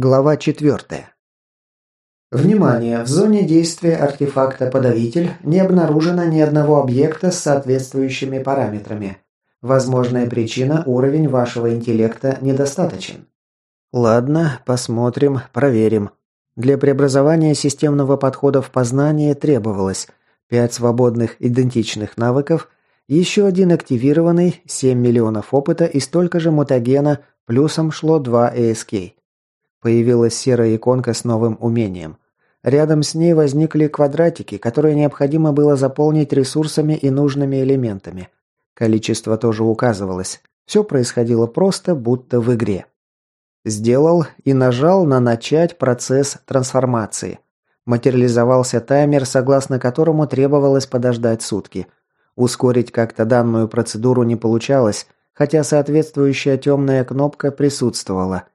Глава 4. Внимание! В зоне действия артефакта «Подавитель» не обнаружено ни одного объекта с соответствующими параметрами. Возможная причина – уровень вашего интеллекта недостаточен. Ладно, посмотрим, проверим. Для преобразования системного подхода в познание требовалось 5 свободных идентичных навыков, еще один активированный, 7 миллионов опыта и столько же мутагена, плюсом шло 2 ASK. Появилась серая иконка с новым умением. Рядом с ней возникли квадратики, которые необходимо было заполнить ресурсами и нужными элементами. Количество тоже указывалось. Все происходило просто, будто в игре. Сделал и нажал на «Начать процесс трансформации». Материализовался таймер, согласно которому требовалось подождать сутки. Ускорить как-то данную процедуру не получалось, хотя соответствующая темная кнопка присутствовала –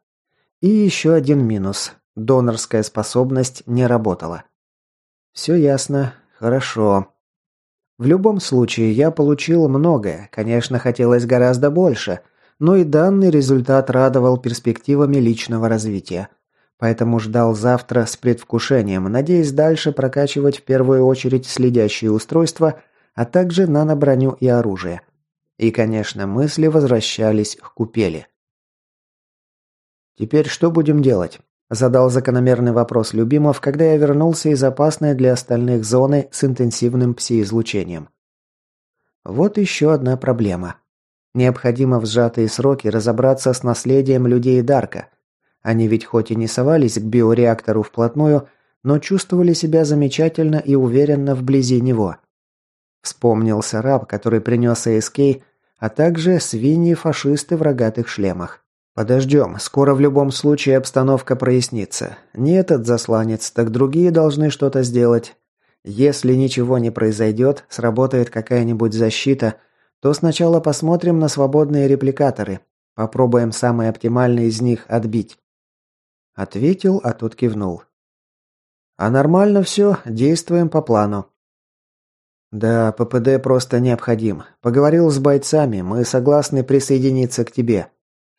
и еще один минус. Донорская способность не работала. Все ясно. Хорошо. В любом случае, я получил многое. Конечно, хотелось гораздо больше. Но и данный результат радовал перспективами личного развития. Поэтому ждал завтра с предвкушением, надеясь дальше прокачивать в первую очередь следящие устройства, а также наноброню и оружие. И, конечно, мысли возвращались к купели. «Теперь что будем делать?» Задал закономерный вопрос Любимов, когда я вернулся из опасной для остальных зоны с интенсивным пси-излучением. Вот еще одна проблема. Необходимо в сжатые сроки разобраться с наследием людей Дарка. Они ведь хоть и не совались к биореактору вплотную, но чувствовали себя замечательно и уверенно вблизи него. Вспомнился раб, который принес АСК, а также свиньи-фашисты в рогатых шлемах. «Подождем. Скоро в любом случае обстановка прояснится. Не этот засланец, так другие должны что-то сделать. Если ничего не произойдет, сработает какая-нибудь защита, то сначала посмотрим на свободные репликаторы. Попробуем самый оптимальный из них отбить». Ответил, а тот кивнул. «А нормально все, действуем по плану». «Да, ППД просто необходим. Поговорил с бойцами, мы согласны присоединиться к тебе.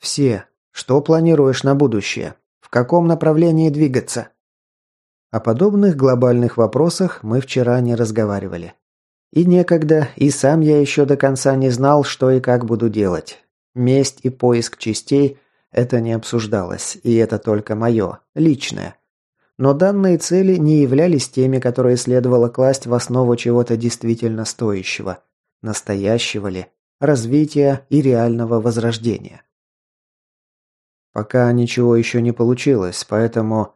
Все. Что планируешь на будущее? В каком направлении двигаться? О подобных глобальных вопросах мы вчера не разговаривали. И некогда, и сам я еще до конца не знал, что и как буду делать. Месть и поиск частей – это не обсуждалось, и это только мое, личное. Но данные цели не являлись теми, которые следовало класть в основу чего-то действительно стоящего, настоящего ли, развития и реального возрождения. Пока ничего еще не получилось, поэтому...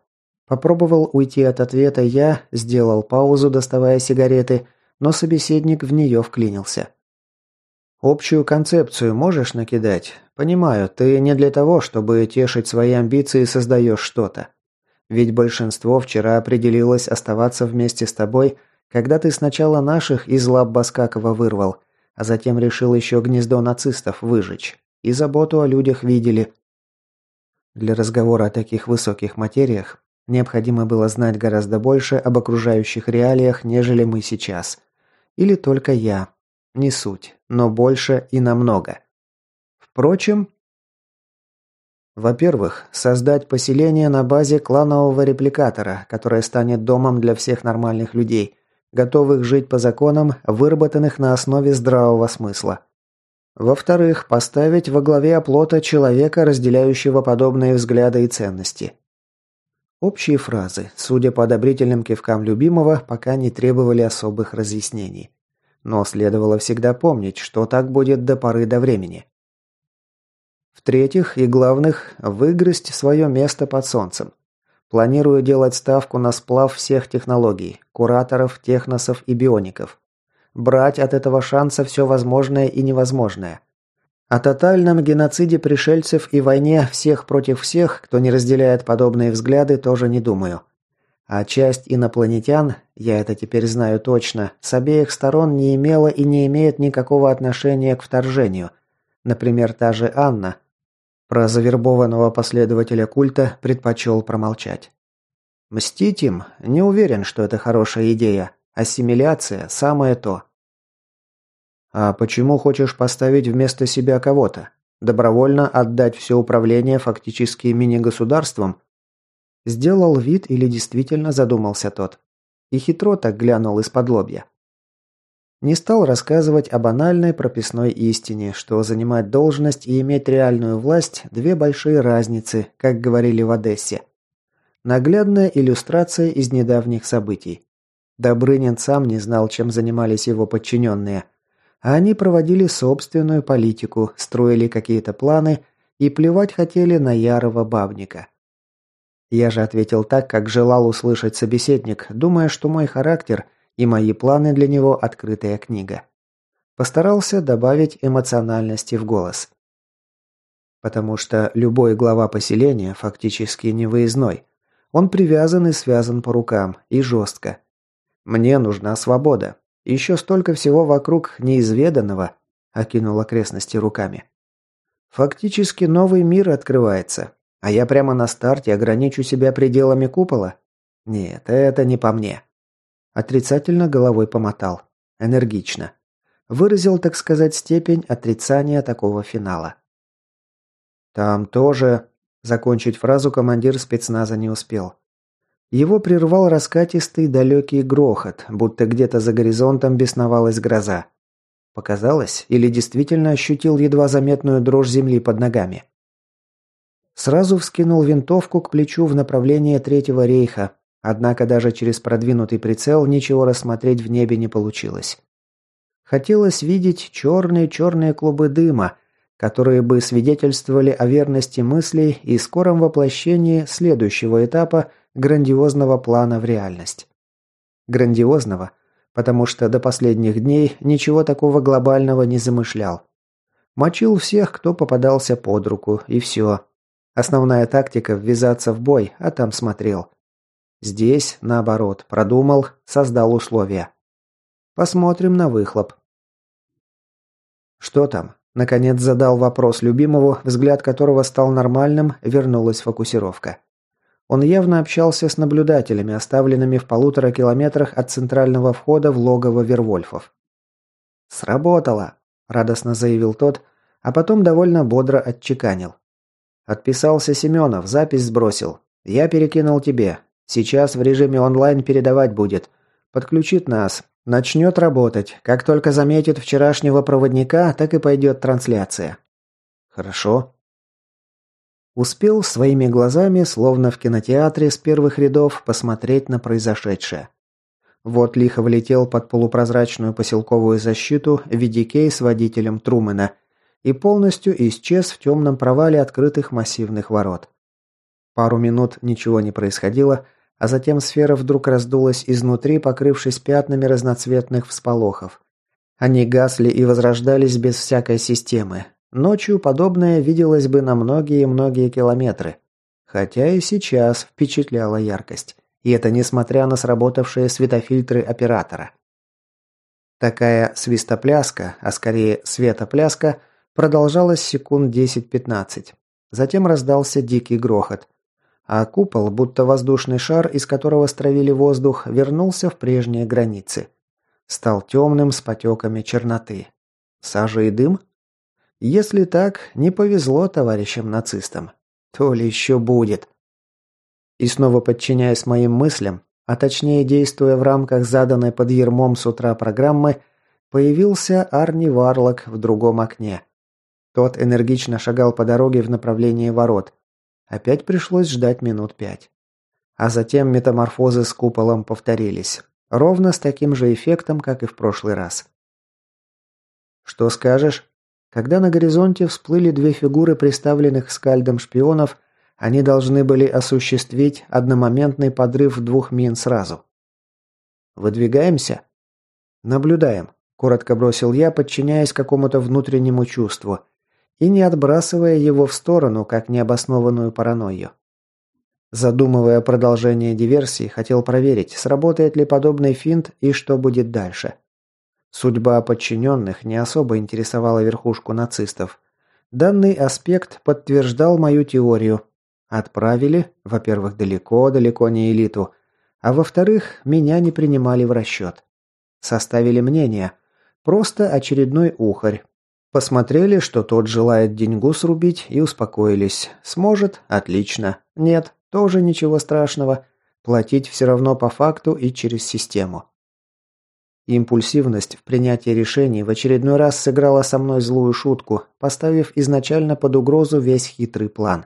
Попробовал уйти от ответа я, сделал паузу, доставая сигареты, но собеседник в нее вклинился. «Общую концепцию можешь накидать? Понимаю, ты не для того, чтобы тешить свои амбиции создаешь что-то. Ведь большинство вчера определилось оставаться вместе с тобой, когда ты сначала наших из лап Баскакова вырвал, а затем решил еще гнездо нацистов выжечь. И заботу о людях видели, для разговора о таких высоких материях необходимо было знать гораздо больше об окружающих реалиях, нежели мы сейчас. Или только я. Не суть, но больше и намного. Впрочем... Во-первых, создать поселение на базе кланового репликатора, которое станет домом для всех нормальных людей, готовых жить по законам, выработанных на основе здравого смысла. Во-вторых, поставить во главе оплота человека, разделяющего подобные взгляды и ценности. Общие фразы, судя по одобрительным кивкам любимого, пока не требовали особых разъяснений. Но следовало всегда помнить, что так будет до поры до времени. В-третьих и главных, выгрызть свое место под солнцем. Планирую делать ставку на сплав всех технологий, кураторов, техносов и биоников брать от этого шанса все возможное и невозможное. О тотальном геноциде пришельцев и войне всех против всех, кто не разделяет подобные взгляды, тоже не думаю. А часть инопланетян, я это теперь знаю точно, с обеих сторон не имела и не имеет никакого отношения к вторжению. Например, та же Анна. Про завербованного последователя культа предпочел промолчать. Мстить им? Не уверен, что это хорошая идея. Ассимиляция – самое то. А почему хочешь поставить вместо себя кого-то? Добровольно отдать все управление фактически мини-государством? Сделал вид или действительно задумался тот. И хитро так глянул из-под лобья. Не стал рассказывать о банальной прописной истине, что занимать должность и иметь реальную власть – две большие разницы, как говорили в Одессе. Наглядная иллюстрация из недавних событий. Добрынин сам не знал, чем занимались его подчиненные. А они проводили собственную политику, строили какие-то планы и плевать хотели на ярого бабника. Я же ответил так, как желал услышать собеседник, думая, что мой характер – и мои планы для него открытая книга. Постарался добавить эмоциональности в голос. Потому что любой глава поселения фактически не выездной. Он привязан и связан по рукам, и жестко. Мне нужна свобода. Еще столько всего вокруг неизведанного, окинул окрестности руками. Фактически новый мир открывается, а я прямо на старте ограничу себя пределами купола? Нет, это не по мне. Отрицательно головой помотал. Энергично. Выразил, так сказать, степень отрицания такого финала. «Там тоже...» Закончить фразу командир спецназа не успел. Его прервал раскатистый далекий грохот, будто где-то за горизонтом бесновалась гроза. Показалось, или действительно ощутил едва заметную дрожь земли под ногами. Сразу вскинул винтовку к плечу в направлении Третьего рейха, Однако даже через продвинутый прицел ничего рассмотреть в небе не получилось. Хотелось видеть черные-черные клубы дыма, которые бы свидетельствовали о верности мыслей и скором воплощении следующего этапа грандиозного плана в реальность. Грандиозного, потому что до последних дней ничего такого глобального не замышлял. Мочил всех, кто попадался под руку, и все. Основная тактика – ввязаться в бой, а там смотрел. Здесь, наоборот, продумал, создал условия. Посмотрим на выхлоп. Что там? Наконец задал вопрос любимому, взгляд которого стал нормальным, вернулась фокусировка. Он явно общался с наблюдателями, оставленными в полутора километрах от центрального входа в логово Вервольфов. «Сработало!» – радостно заявил тот, а потом довольно бодро отчеканил. «Отписался Семенов, запись сбросил. Я перекинул тебе. Сейчас в режиме онлайн передавать будет. Подключит нас. Начнет работать. Как только заметит вчерашнего проводника, так и пойдет трансляция. Хорошо. Успел своими глазами, словно в кинотеатре с первых рядов, посмотреть на произошедшее. Вот лихо влетел под полупрозрачную поселковую защиту VDK с водителем Трумэна и полностью исчез в темном провале открытых массивных ворот. Пару минут ничего не происходило, а затем сфера вдруг раздулась изнутри, покрывшись пятнами разноцветных всполохов. Они гасли и возрождались без всякой системы. Ночью подобное виделось бы на многие-многие километры. Хотя и сейчас впечатляла яркость. И это несмотря на сработавшие светофильтры оператора. Такая свистопляска, а скорее светопляска, продолжалась секунд 10-15. Затем раздался дикий грохот а купол, будто воздушный шар, из которого стравили воздух, вернулся в прежние границы. Стал темным с потеками черноты. Сажа и дым? Если так, не повезло товарищам нацистам. То ли еще будет. И снова подчиняясь моим мыслям, а точнее действуя в рамках заданной под ермом с утра программы, появился Арни Варлок в другом окне. Тот энергично шагал по дороге в направлении ворот, Опять пришлось ждать минут пять. А затем метаморфозы с куполом повторились. Ровно с таким же эффектом, как и в прошлый раз. «Что скажешь?» Когда на горизонте всплыли две фигуры приставленных скальдом шпионов, они должны были осуществить одномоментный подрыв двух мин сразу. «Выдвигаемся?» «Наблюдаем», – коротко бросил я, подчиняясь какому-то внутреннему чувству – и не отбрасывая его в сторону, как необоснованную паранойю. Задумывая продолжение диверсии, хотел проверить, сработает ли подобный финт и что будет дальше. Судьба подчиненных не особо интересовала верхушку нацистов. Данный аспект подтверждал мою теорию. Отправили, во-первых, далеко-далеко не элиту, а во-вторых, меня не принимали в расчет. Составили мнение. Просто очередной ухарь, Посмотрели, что тот желает деньгу срубить и успокоились. Сможет? Отлично. Нет, тоже ничего страшного. Платить все равно по факту и через систему. Импульсивность в принятии решений в очередной раз сыграла со мной злую шутку, поставив изначально под угрозу весь хитрый план.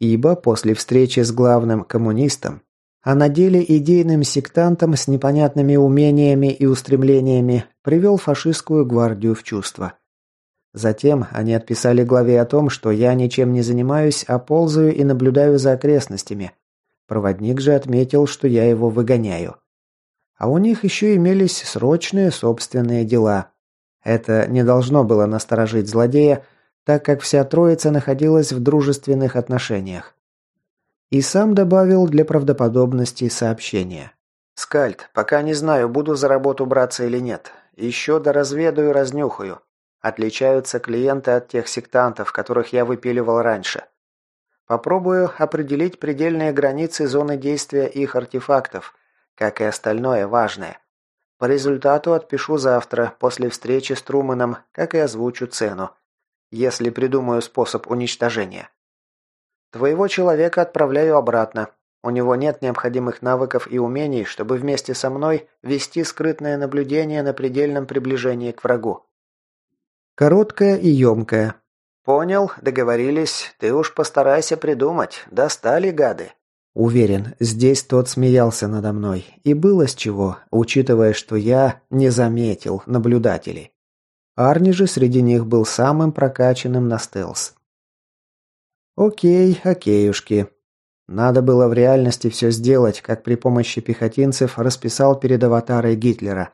Ибо после встречи с главным коммунистом, а на деле идейным сектантом с непонятными умениями и устремлениями привел фашистскую гвардию в чувство. Затем они отписали главе о том, что я ничем не занимаюсь, а ползаю и наблюдаю за окрестностями. Проводник же отметил, что я его выгоняю. А у них еще имелись срочные собственные дела. Это не должно было насторожить злодея, так как вся троица находилась в дружественных отношениях. И сам добавил для правдоподобности сообщение. «Скальд, пока не знаю, буду за работу браться или нет. Еще доразведаю, разнюхаю. Отличаются клиенты от тех сектантов, которых я выпиливал раньше. Попробую определить предельные границы зоны действия их артефактов – как и остальное важное. По результату отпишу завтра, после встречи с Труманом, как и озвучу цену. Если придумаю способ уничтожения. Твоего человека отправляю обратно. У него нет необходимых навыков и умений, чтобы вместе со мной вести скрытное наблюдение на предельном приближении к врагу. Короткая и емкая. Понял, договорились. Ты уж постарайся придумать. Достали гады. Уверен, здесь тот смеялся надо мной. И было с чего, учитывая, что я не заметил наблюдателей. Арни же среди них был самым прокачанным на стелс. Окей, окейушки. Надо было в реальности все сделать, как при помощи пехотинцев расписал перед аватарой Гитлера.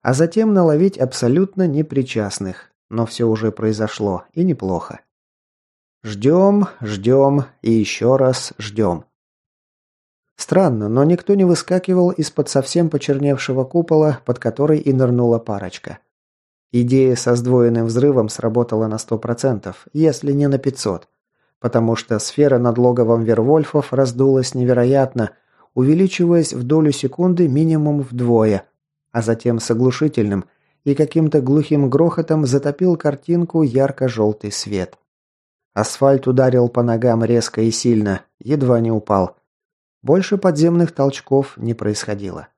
А затем наловить абсолютно непричастных. Но все уже произошло, и неплохо. Ждем, ждем и еще раз ждем. Странно, но никто не выскакивал из-под совсем почерневшего купола, под который и нырнула парочка. Идея со сдвоенным взрывом сработала на 100%, если не на 500%, потому что сфера над логовом Вервольфов раздулась невероятно, увеличиваясь в долю секунды минимум вдвое, а затем с оглушительным и каким-то глухим грохотом затопил картинку ярко-желтый свет. Асфальт ударил по ногам резко и сильно, едва не упал – больше подземных толчков не происходило.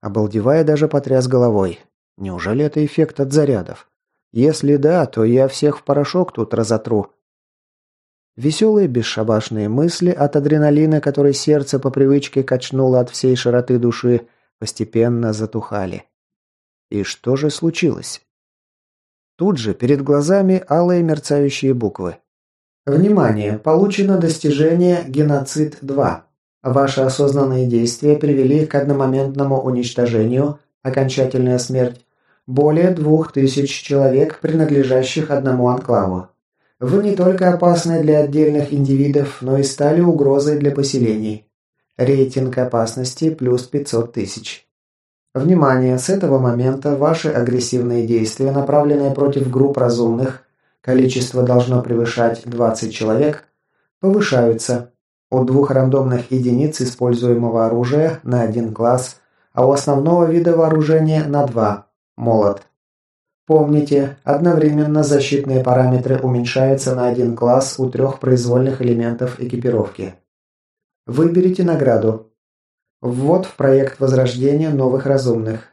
Обалдевая даже потряс головой. Неужели это эффект от зарядов? Если да, то я всех в порошок тут разотру. Веселые бесшабашные мысли от адреналина, который сердце по привычке качнуло от всей широты души, постепенно затухали. И что же случилось? Тут же перед глазами алые мерцающие буквы. Внимание! Получено достижение «Геноцид-2». Ваши осознанные действия привели к одномоментному уничтожению, окончательная смерть, более двух тысяч человек, принадлежащих одному анклаву. Вы не только опасны для отдельных индивидов, но и стали угрозой для поселений. Рейтинг опасности плюс 500 тысяч. Внимание! С этого момента ваши агрессивные действия, направленные против групп разумных, количество должно превышать 20 человек, повышаются от двух рандомных единиц используемого оружия на один класс, а у основного вида вооружения на два – молот. Помните, одновременно защитные параметры уменьшаются на один класс у трех произвольных элементов экипировки. Выберите награду. Ввод в проект возрождения новых разумных.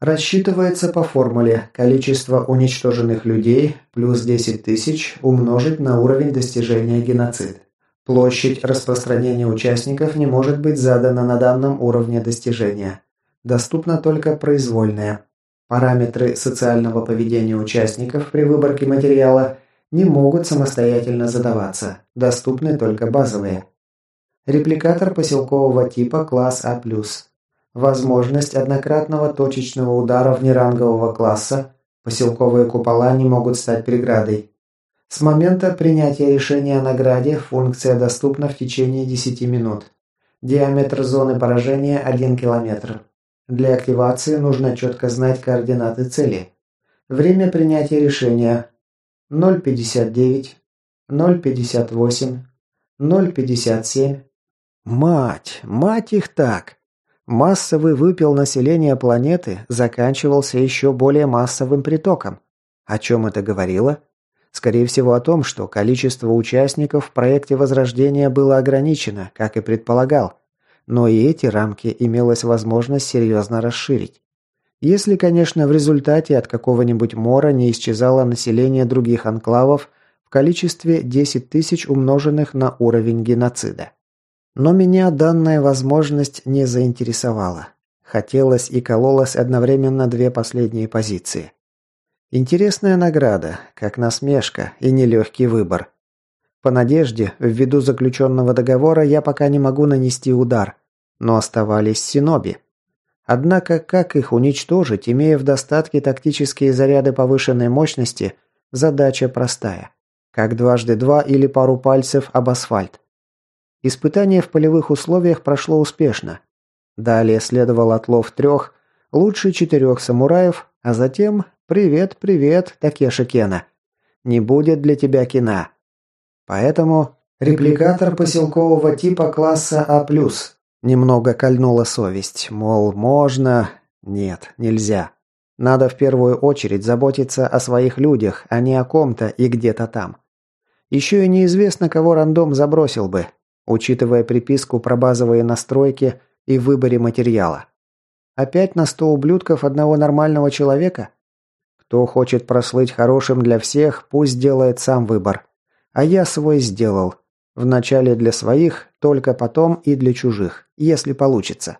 Рассчитывается по формуле количество уничтоженных людей плюс 10 тысяч умножить на уровень достижения геноцид. Площадь распространения участников не может быть задана на данном уровне достижения. Доступна только произвольная. Параметры социального поведения участников при выборке материала не могут самостоятельно задаваться. Доступны только базовые. Репликатор поселкового типа класс А+. Возможность однократного точечного удара внерангового класса. Поселковые купола не могут стать преградой. С момента принятия решения о награде функция доступна в течение 10 минут. Диаметр зоны поражения 1 км. Для активации нужно четко знать координаты цели. Время принятия решения 0.59, 0.58, 0.57. Мать, мать их так! Массовый выпил населения планеты заканчивался еще более массовым притоком. О чем это говорило? Скорее всего о том, что количество участников в проекте Возрождения было ограничено, как и предполагал, но и эти рамки имелось возможность серьезно расширить. Если, конечно, в результате от какого-нибудь мора не исчезало население других анклавов в количестве 10 тысяч умноженных на уровень геноцида. Но меня данная возможность не заинтересовала. Хотелось и кололось одновременно две последние позиции. Интересная награда, как насмешка и нелегкий выбор. По надежде, ввиду заключенного договора я пока не могу нанести удар, но оставались синоби. Однако, как их уничтожить, имея в достатке тактические заряды повышенной мощности, задача простая. Как дважды два или пару пальцев об асфальт. Испытание в полевых условиях прошло успешно. Далее следовал отлов трех, лучше четырех самураев, а затем «Привет, привет, Такеши Кена. Не будет для тебя кина». Поэтому репликатор поселкового типа класса А+. Немного кольнула совесть, мол, можно... Нет, нельзя. Надо в первую очередь заботиться о своих людях, а не о ком-то и где-то там. Еще и неизвестно, кого рандом забросил бы, учитывая приписку про базовые настройки и выборе материала. Опять на сто ублюдков одного нормального человека? Кто хочет прослыть хорошим для всех, пусть делает сам выбор. А я свой сделал. Вначале для своих, только потом и для чужих, если получится.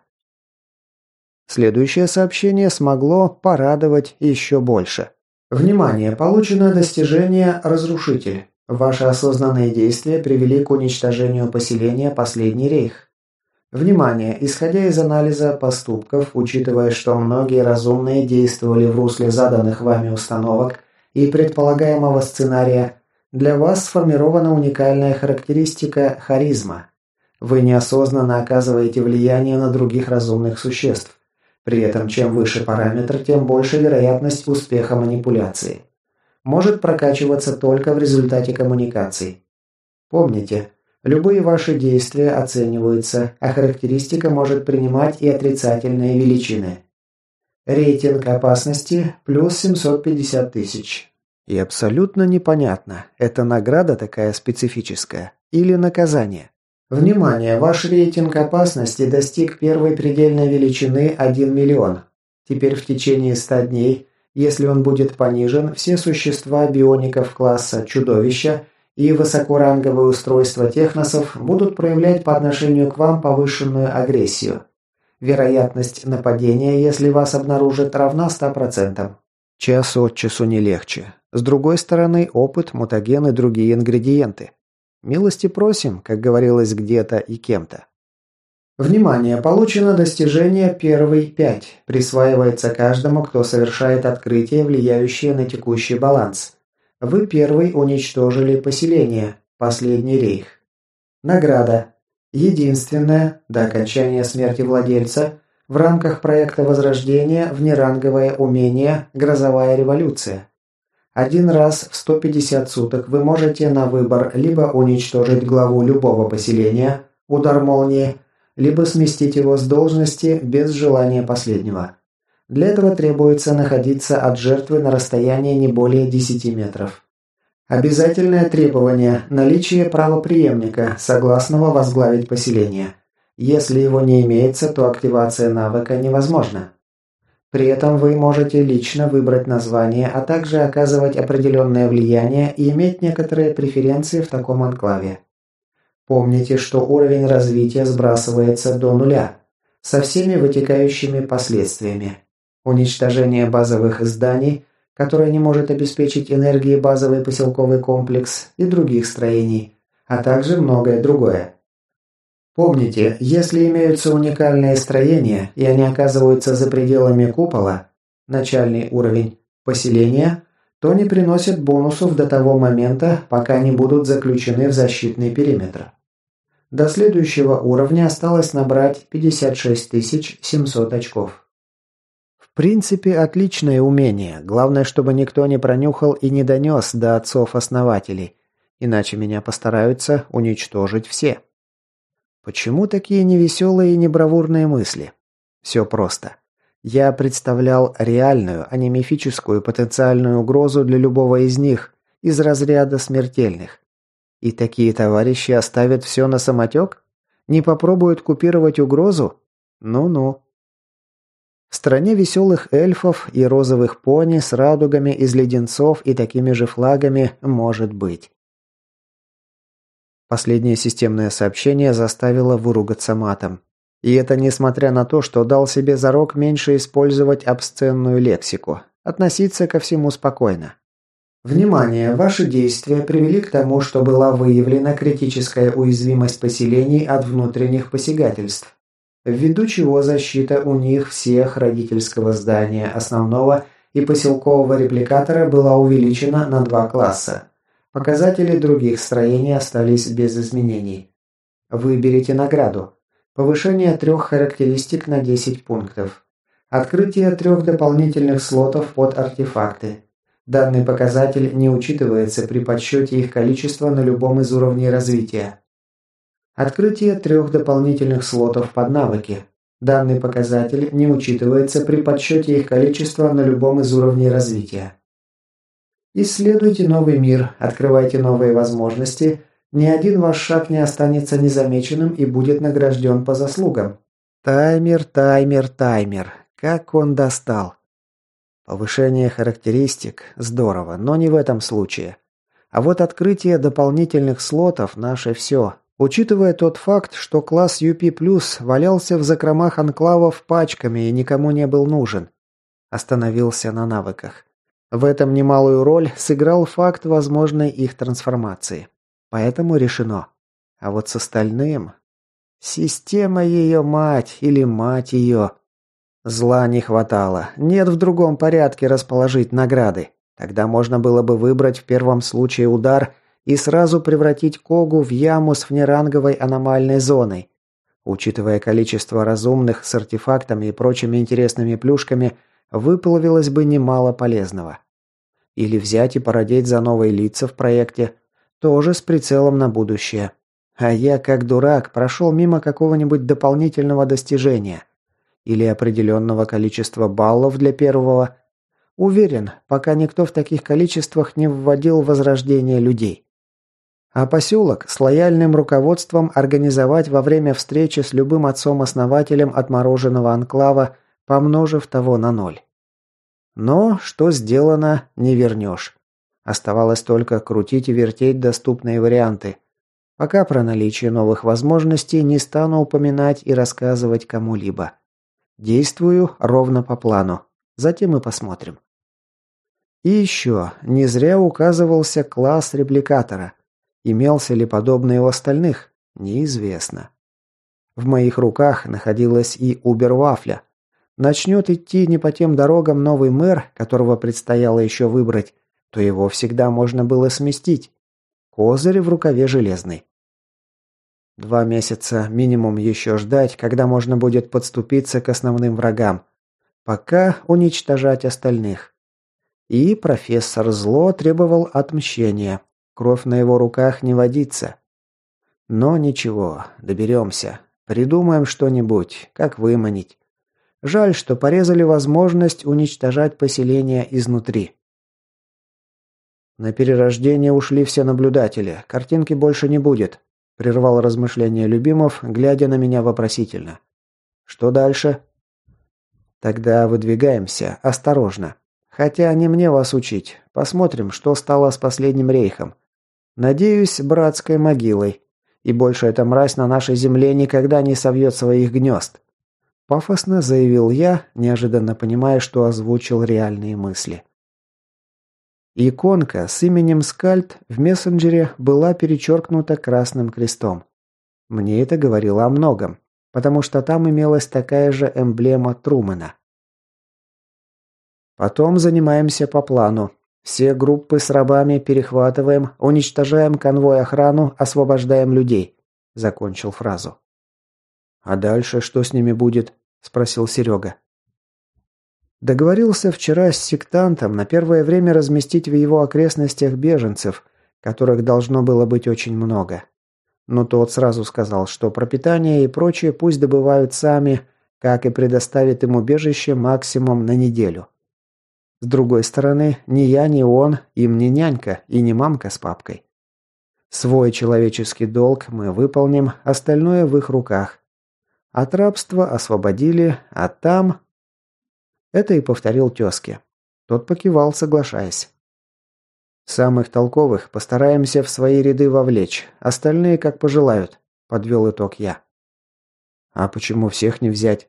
Следующее сообщение смогло порадовать еще больше. Внимание! Получено достижение «Разрушитель». Ваши осознанные действия привели к уничтожению поселения «Последний рейх». Внимание! Исходя из анализа поступков, учитывая, что многие разумные действовали в русле заданных вами установок и предполагаемого сценария, для вас сформирована уникальная характеристика харизма. Вы неосознанно оказываете влияние на других разумных существ. При этом чем выше параметр, тем больше вероятность успеха манипуляции. Может прокачиваться только в результате коммуникаций. Помните, Любые ваши действия оцениваются, а характеристика может принимать и отрицательные величины. Рейтинг опасности плюс 750 тысяч. И абсолютно непонятно, это награда такая специфическая или наказание. Внимание, ваш рейтинг опасности достиг первой предельной величины 1 миллион. Теперь в течение 100 дней, если он будет понижен, все существа биоников класса чудовища и высокоранговые устройства техносов будут проявлять по отношению к вам повышенную агрессию. Вероятность нападения, если вас обнаружат, равна 100%. Час от часу не легче. С другой стороны, опыт, мутаген и другие ингредиенты. Милости просим, как говорилось где-то и кем-то. Внимание! Получено достижение первый 5. Присваивается каждому, кто совершает открытие, влияющее на текущий баланс. Вы первый уничтожили поселение, последний рейх. Награда. Единственная, до окончания смерти владельца, в рамках проекта Возрождения внеранговое умение «Грозовая революция». Один раз в 150 суток вы можете на выбор либо уничтожить главу любого поселения, удар молнии, либо сместить его с должности без желания последнего. Для этого требуется находиться от жертвы на расстоянии не более 10 метров. Обязательное требование – наличие правоприемника, согласного возглавить поселение. Если его не имеется, то активация навыка невозможна. При этом вы можете лично выбрать название, а также оказывать определенное влияние и иметь некоторые преференции в таком анклаве. Помните, что уровень развития сбрасывается до нуля, со всеми вытекающими последствиями. Уничтожение базовых зданий, которое не может обеспечить энергией базовый поселковый комплекс и других строений, а также многое другое. Помните, если имеются уникальные строения и они оказываются за пределами купола, начальный уровень поселения, то не приносят бонусов до того момента, пока не будут заключены в защитный периметр. До следующего уровня осталось набрать 56 700 очков. Принципе, отличное умение. Главное, чтобы никто не пронюхал и не донес до отцов-основателей. Иначе меня постараются уничтожить все. Почему такие невеселые и небравурные мысли? Все просто. Я представлял реальную, а не мифическую потенциальную угрозу для любого из них, из разряда смертельных. И такие товарищи оставят все на самотек? Не попробуют купировать угрозу? Ну-ну. В стране веселых эльфов и розовых пони с радугами из леденцов и такими же флагами может быть. Последнее системное сообщение заставило выругаться матом. И это несмотря на то, что дал себе зарок меньше использовать обсценную лексику, относиться ко всему спокойно. Внимание! Ваши действия привели к тому, что была выявлена критическая уязвимость поселений от внутренних посягательств, ввиду чего защита у них всех родительского здания основного и поселкового репликатора была увеличена на два класса. Показатели других строений остались без изменений. Выберите награду. Повышение трех характеристик на 10 пунктов. Открытие трех дополнительных слотов под артефакты. Данный показатель не учитывается при подсчете их количества на любом из уровней развития. Открытие трех дополнительных слотов под навыки. Данный показатель не учитывается при подсчете их количества на любом из уровней развития. Исследуйте новый мир, открывайте новые возможности. Ни один ваш шаг не останется незамеченным и будет награжден по заслугам. Таймер, таймер, таймер. Как он достал. Повышение характеристик – здорово, но не в этом случае. А вот открытие дополнительных слотов – наше все. Учитывая тот факт, что класс UP+, валялся в закромах анклавов пачками и никому не был нужен. Остановился на навыках. В этом немалую роль сыграл факт возможной их трансформации. Поэтому решено. А вот с остальным... Система ее мать или мать ее... Зла не хватало. Нет в другом порядке расположить награды. Тогда можно было бы выбрать в первом случае удар и сразу превратить Когу в яму с внеранговой аномальной зоной. Учитывая количество разумных с артефактами и прочими интересными плюшками, выплавилось бы немало полезного. Или взять и породеть за новые лица в проекте, тоже с прицелом на будущее. А я, как дурак, прошел мимо какого-нибудь дополнительного достижения – или определенного количества баллов для первого. Уверен, пока никто в таких количествах не вводил возрождение людей. А поселок с лояльным руководством организовать во время встречи с любым отцом-основателем отмороженного анклава, помножив того на ноль. Но что сделано, не вернешь. Оставалось только крутить и вертеть доступные варианты. Пока про наличие новых возможностей не стану упоминать и рассказывать кому-либо. Действую ровно по плану. Затем мы посмотрим. И еще, не зря указывался класс репликатора. Имелся ли подобный у остальных, неизвестно. В моих руках находилась и Убер-Вафля. Начнет идти не по тем дорогам новый мэр, которого предстояло еще выбрать, то его всегда можно было сместить. Козырь в рукаве железный. Два месяца минимум еще ждать, когда можно будет подступиться к основным врагам. Пока уничтожать остальных. И профессор Зло требовал отмщения. Кровь на его руках не водится. Но ничего, доберемся. Придумаем что-нибудь, как выманить. Жаль, что порезали возможность уничтожать поселение изнутри. На перерождение ушли все наблюдатели. Картинки больше не будет. Прервал размышления Любимов, глядя на меня вопросительно. «Что дальше?» «Тогда выдвигаемся. Осторожно. Хотя не мне вас учить. Посмотрим, что стало с последним рейхом. Надеюсь, братской могилой. И больше эта мразь на нашей земле никогда не совьет своих гнезд». Пафосно заявил я, неожиданно понимая, что озвучил реальные мысли. Иконка с именем Скальд в мессенджере была перечеркнута красным крестом. Мне это говорило о многом, потому что там имелась такая же эмблема Трумэна. Потом занимаемся по плану. Все группы с рабами перехватываем, уничтожаем конвой охрану, освобождаем людей. Закончил фразу. А дальше что с ними будет? Спросил Серега. Договорился вчера с сектантом на первое время разместить в его окрестностях беженцев, которых должно было быть очень много. Но тот сразу сказал, что пропитание и прочее пусть добывают сами, как и предоставит им убежище максимум на неделю. С другой стороны, ни я, ни он им не нянька и не мамка с папкой. Свой человеческий долг мы выполним, остальное в их руках. От рабства освободили, а там... Это и повторил тезке. Тот покивал, соглашаясь. «Самых толковых постараемся в свои ряды вовлечь, остальные как пожелают», – подвел итог я. «А почему всех не взять?»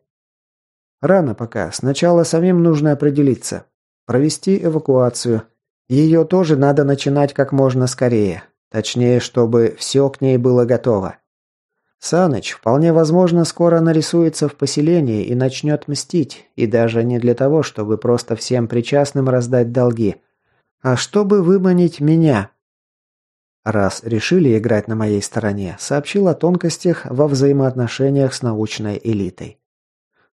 «Рано пока. Сначала самим нужно определиться. Провести эвакуацию. Ее тоже надо начинать как можно скорее. Точнее, чтобы все к ней было готово. Саныч, вполне возможно, скоро нарисуется в поселении и начнет мстить, и даже не для того, чтобы просто всем причастным раздать долги, а чтобы выманить меня. Раз решили играть на моей стороне, сообщил о тонкостях во взаимоотношениях с научной элитой.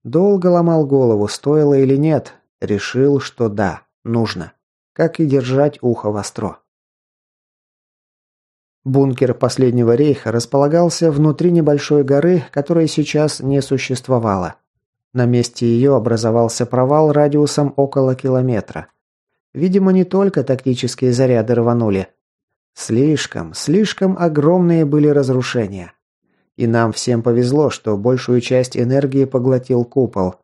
Долго ломал голову, стоило или нет, решил, что да, нужно. Как и держать ухо востро. Бункер последнего рейха располагался внутри небольшой горы, которой сейчас не существовало. На месте ее образовался провал радиусом около километра. Видимо, не только тактические заряды рванули. Слишком, слишком огромные были разрушения. И нам всем повезло, что большую часть энергии поглотил купол.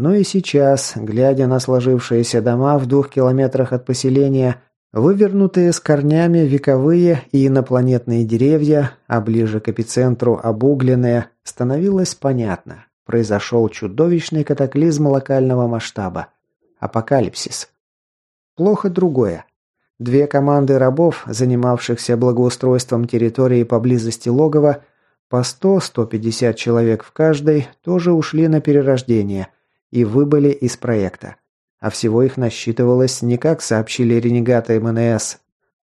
Но и сейчас, глядя на сложившиеся дома в двух километрах от поселения, Вывернутые с корнями вековые и инопланетные деревья, а ближе к эпицентру обугленные, становилось понятно. Произошел чудовищный катаклизм локального масштаба. Апокалипсис. Плохо другое. Две команды рабов, занимавшихся благоустройством территории поблизости логова, по 100-150 человек в каждой, тоже ушли на перерождение и выбыли из проекта а всего их насчитывалось не как сообщили ренегаты МНС,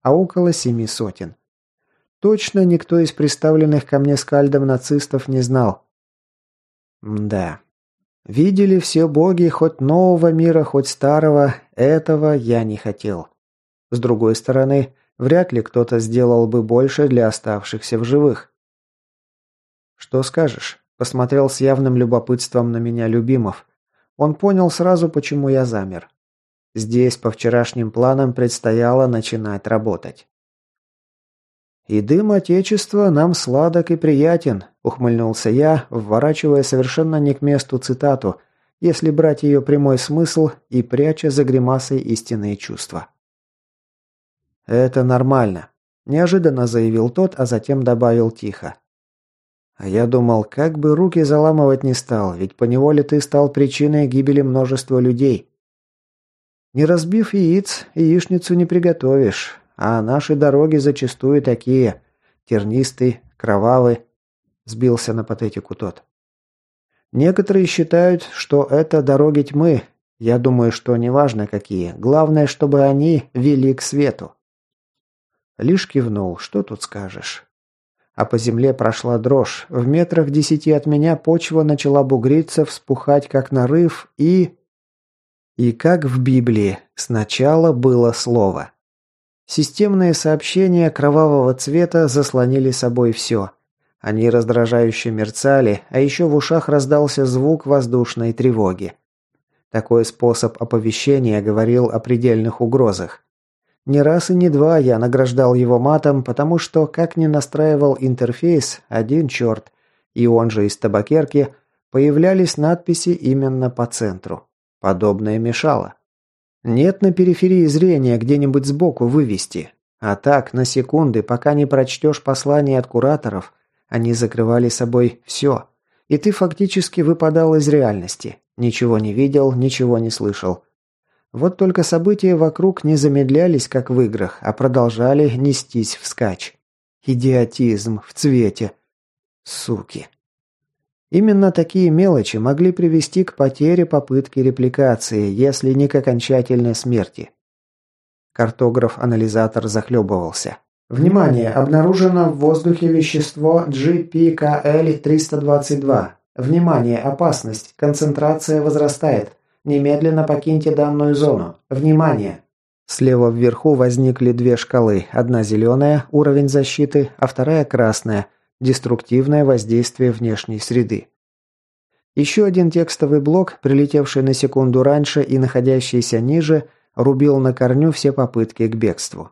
а около семи сотен. Точно никто из представленных ко мне скальдом нацистов не знал. да. Видели все боги хоть нового мира, хоть старого, этого я не хотел. С другой стороны, вряд ли кто-то сделал бы больше для оставшихся в живых. «Что скажешь?» – посмотрел с явным любопытством на меня Любимов – он понял сразу, почему я замер. Здесь по вчерашним планам предстояло начинать работать. «И дым Отечества нам сладок и приятен», – ухмыльнулся я, вворачивая совершенно не к месту цитату, если брать ее прямой смысл и пряча за гримасой истинные чувства. «Это нормально», – неожиданно заявил тот, а затем добавил тихо. А я думал, как бы руки заламывать не стал, ведь поневоле ты стал причиной гибели множества людей. Не разбив яиц, яичницу не приготовишь, а наши дороги зачастую такие, тернистые, кровавые. Сбился на патетику тот. Некоторые считают, что это дороги тьмы. Я думаю, что неважно какие, главное, чтобы они вели к свету. Лишь кивнул, что тут скажешь а по земле прошла дрожь. В метрах десяти от меня почва начала бугриться, вспухать как нарыв и... И как в Библии, сначала было слово. Системные сообщения кровавого цвета заслонили собой все. Они раздражающе мерцали, а еще в ушах раздался звук воздушной тревоги. Такой способ оповещения говорил о предельных угрозах. Не раз и не два я награждал его матом, потому что, как ни настраивал интерфейс, один черт, и он же из табакерки, появлялись надписи именно по центру. Подобное мешало. Нет на периферии зрения где-нибудь сбоку вывести. А так, на секунды, пока не прочтешь послание от кураторов, они закрывали собой все. И ты фактически выпадал из реальности. Ничего не видел, ничего не слышал. Вот только события вокруг не замедлялись, как в играх, а продолжали нестись вскачь. Идиотизм в цвете. Суки. Именно такие мелочи могли привести к потере попытки репликации, если не к окончательной смерти. Картограф-анализатор захлебывался. Внимание! Обнаружено в воздухе вещество GPKL-322. Внимание! Опасность! Концентрация возрастает. Немедленно покиньте данную зону. Внимание!» Слева вверху возникли две шкалы. Одна зеленая – уровень защиты, а вторая красная – деструктивное воздействие внешней среды. Еще один текстовый блок, прилетевший на секунду раньше и находящийся ниже, рубил на корню все попытки к бегству.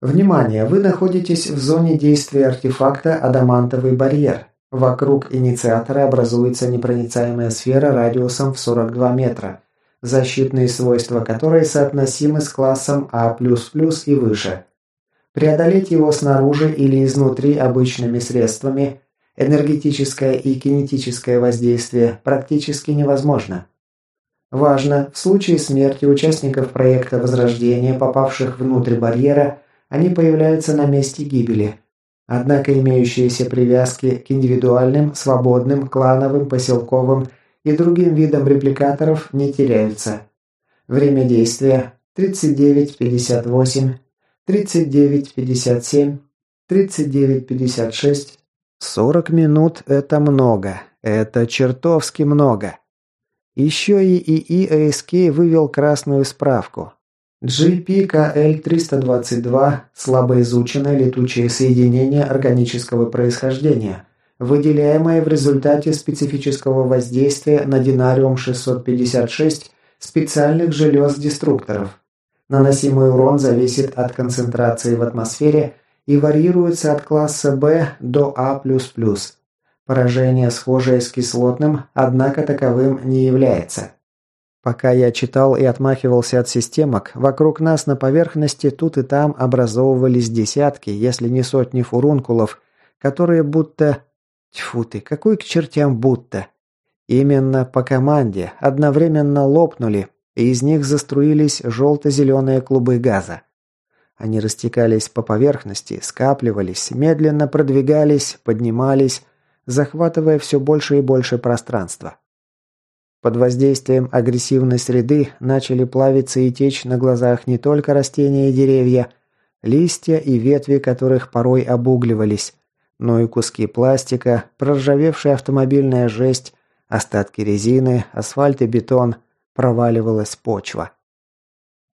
Внимание! Вы находитесь в зоне действия артефакта «Адамантовый барьер». Вокруг инициатора образуется непроницаемая сфера радиусом в 42 метра, защитные свойства которой соотносимы с классом А++ и выше. Преодолеть его снаружи или изнутри обычными средствами, энергетическое и кинетическое воздействие практически невозможно. Важно, в случае смерти участников проекта Возрождения, попавших внутрь барьера, они появляются на месте гибели. Однако имеющиеся привязки к индивидуальным, свободным, клановым, поселковым и другим видам репликаторов не теряются. Время действия 39.58, 39.57, 39.56. 40 минут – это много. Это чертовски много. Еще и ИИ АСК вывел красную справку. GPKL-322 – слабоизученное летучее соединение органического происхождения, выделяемое в результате специфического воздействия на динариум-656 специальных желез-деструкторов. Наносимый урон зависит от концентрации в атмосфере и варьируется от класса B до А++. Поражение, схожее с кислотным, однако таковым не является. Пока я читал и отмахивался от системок, вокруг нас на поверхности тут и там образовывались десятки, если не сотни фурункулов, которые будто... Тьфу ты, какой к чертям будто? Именно по команде одновременно лопнули, и из них заструились желто-зеленые клубы газа. Они растекались по поверхности, скапливались, медленно продвигались, поднимались, захватывая все больше и больше пространства. Под воздействием агрессивной среды начали плавиться и течь на глазах не только растения и деревья, листья и ветви которых порой обугливались, но и куски пластика, проржавевшая автомобильная жесть, остатки резины, асфальт и бетон, проваливалась почва.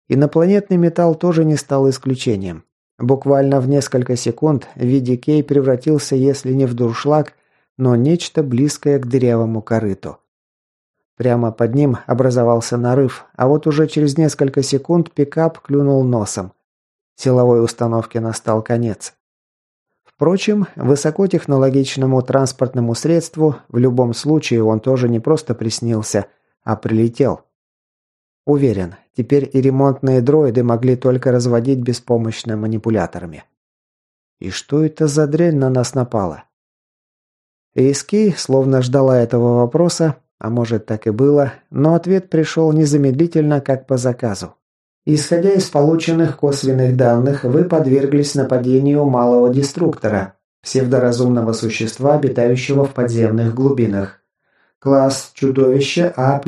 Инопланетный металл тоже не стал исключением. Буквально в несколько секунд VDK превратился, если не в дуршлаг, но нечто близкое к дырявому корыту. Прямо под ним образовался нарыв, а вот уже через несколько секунд пикап клюнул носом. Силовой установке настал конец. Впрочем, высокотехнологичному транспортному средству в любом случае он тоже не просто приснился, а прилетел. Уверен, теперь и ремонтные дроиды могли только разводить беспомощно манипуляторами. И что это за дрянь на нас напала? Эйскей, словно ждала этого вопроса, а может так и было, но ответ пришел незамедлительно, как по заказу. Исходя из полученных косвенных данных, вы подверглись нападению малого деструктора, псевдоразумного существа, обитающего в подземных глубинах. Класс чудовище А++.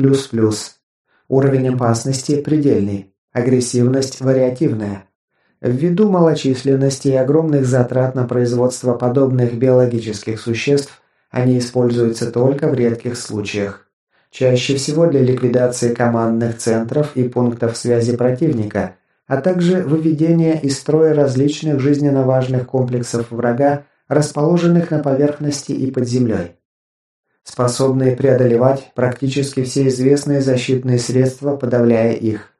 Уровень опасности предельный. Агрессивность вариативная. Ввиду малочисленности и огромных затрат на производство подобных биологических существ, они используются только в редких случаях. Чаще всего для ликвидации командных центров и пунктов связи противника, а также выведения из строя различных жизненно важных комплексов врага, расположенных на поверхности и под землей. Способные преодолевать практически все известные защитные средства, подавляя их.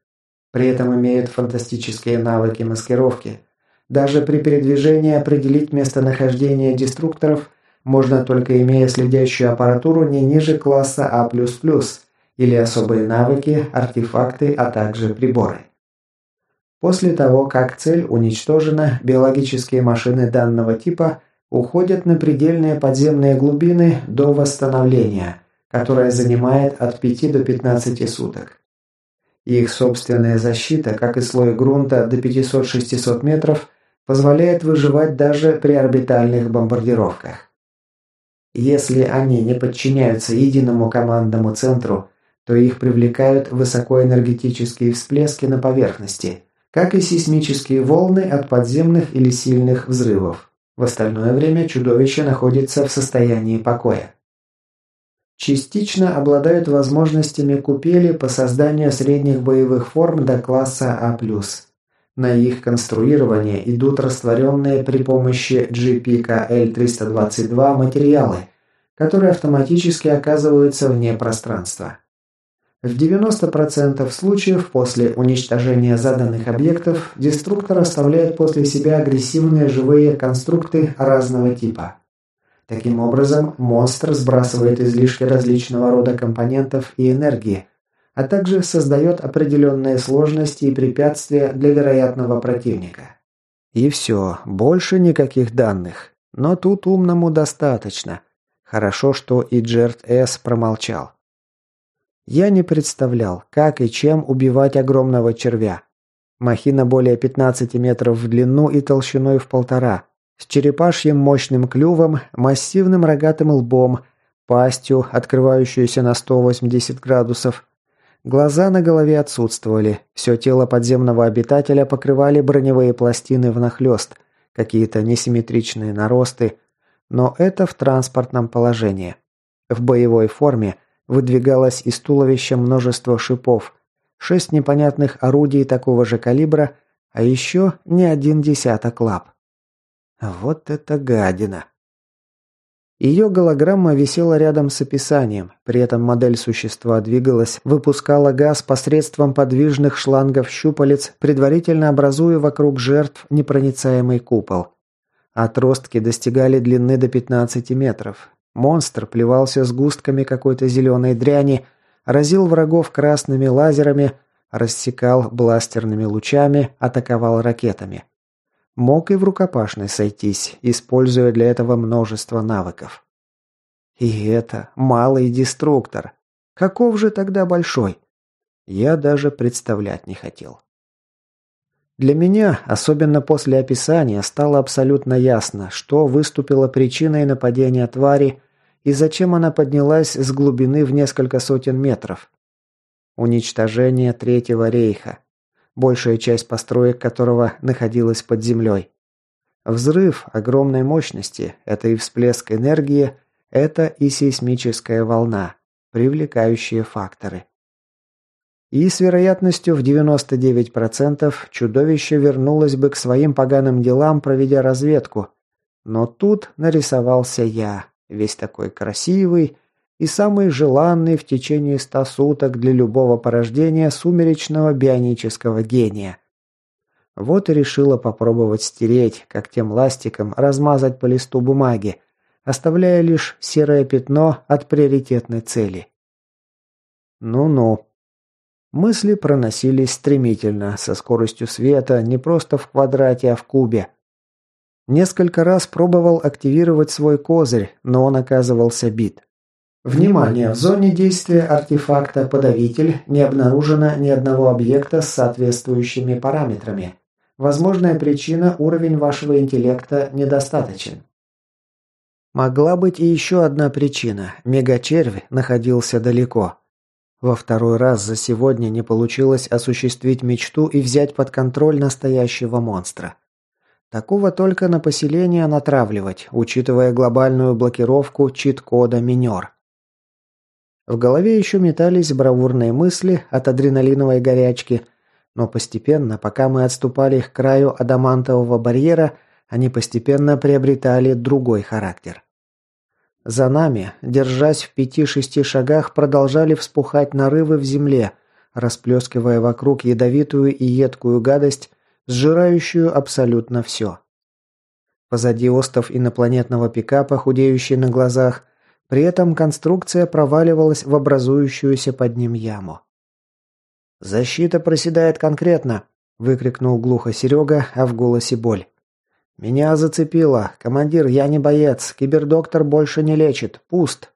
При этом имеют фантастические навыки маскировки. Даже при передвижении определить местонахождение деструкторов можно только имея следящую аппаратуру не ниже класса А++ или особые навыки, артефакты, а также приборы. После того, как цель уничтожена, биологические машины данного типа уходят на предельные подземные глубины до восстановления, которое занимает от 5 до 15 суток. Их собственная защита, как и слой грунта до 500-600 метров, позволяет выживать даже при орбитальных бомбардировках. Если они не подчиняются единому командному центру, то их привлекают высокоэнергетические всплески на поверхности, как и сейсмические волны от подземных или сильных взрывов. В остальное время чудовище находится в состоянии покоя. Частично обладают возможностями купели по созданию средних боевых форм до класса А+. На их конструирование идут растворенные при помощи GPKL-322 материалы, которые автоматически оказываются вне пространства. В 90% случаев после уничтожения заданных объектов деструктор оставляет после себя агрессивные живые конструкты разного типа. Таким образом, монстр сбрасывает излишки различного рода компонентов и энергии, а также создает определенные сложности и препятствия для вероятного противника. И все, больше никаких данных. Но тут умному достаточно. Хорошо, что и Джерт С. промолчал. Я не представлял, как и чем убивать огромного червя. Махина более 15 метров в длину и толщиной в полтора, с черепашьим мощным клювом, массивным рогатым лбом, пастью, открывающуюся на 180 градусов. Глаза на голове отсутствовали, все тело подземного обитателя покрывали броневые пластины внахлёст, какие-то несимметричные наросты, но это в транспортном положении. В боевой форме – выдвигалось из туловища множество шипов, шесть непонятных орудий такого же калибра, а еще не один десяток лап. Вот это гадина! Ее голограмма висела рядом с описанием, при этом модель существа двигалась, выпускала газ посредством подвижных шлангов-щупалец, предварительно образуя вокруг жертв непроницаемый купол. Отростки достигали длины до 15 метров, Монстр плевался с густками какой-то зеленой дряни, разил врагов красными лазерами, рассекал бластерными лучами, атаковал ракетами. Мог и в рукопашной сойтись, используя для этого множество навыков. И это малый деструктор. Каков же тогда большой? Я даже представлять не хотел. Для меня, особенно после описания, стало абсолютно ясно, что выступило причиной нападения твари и зачем она поднялась с глубины в несколько сотен метров. Уничтожение Третьего рейха, большая часть построек которого находилась под землей. Взрыв огромной мощности – это и всплеск энергии, это и сейсмическая волна, привлекающие факторы. И с вероятностью в 99% чудовище вернулось бы к своим поганым делам, проведя разведку. Но тут нарисовался я, весь такой красивый и самый желанный в течение ста суток для любого порождения сумеречного бионического гения. Вот и решила попробовать стереть, как тем ластиком размазать по листу бумаги, оставляя лишь серое пятно от приоритетной цели. Ну-ну. Мысли проносились стремительно, со скоростью света, не просто в квадрате, а в кубе. Несколько раз пробовал активировать свой козырь, но он оказывался бит. Внимание! В зоне действия артефакта «Подавитель» не обнаружено ни одного объекта с соответствующими параметрами. Возможная причина – уровень вашего интеллекта недостаточен. Могла быть и еще одна причина – мегачервь находился далеко. Во второй раз за сегодня не получилось осуществить мечту и взять под контроль настоящего монстра. Такого только на поселение натравливать, учитывая глобальную блокировку чит-кода «Минер». В голове еще метались бравурные мысли от адреналиновой горячки, но постепенно, пока мы отступали к краю адамантового барьера, они постепенно приобретали другой характер. За нами, держась в пяти-шести шагах, продолжали вспухать нарывы в земле, расплескивая вокруг ядовитую и едкую гадость, сжирающую абсолютно все. Позади остов инопланетного пикапа, худеющий на глазах, при этом конструкция проваливалась в образующуюся под ним яму. «Защита проседает конкретно!» – выкрикнул глухо Серега, а в голосе боль. «Меня зацепило. Командир, я не боец. Кибердоктор больше не лечит. Пуст».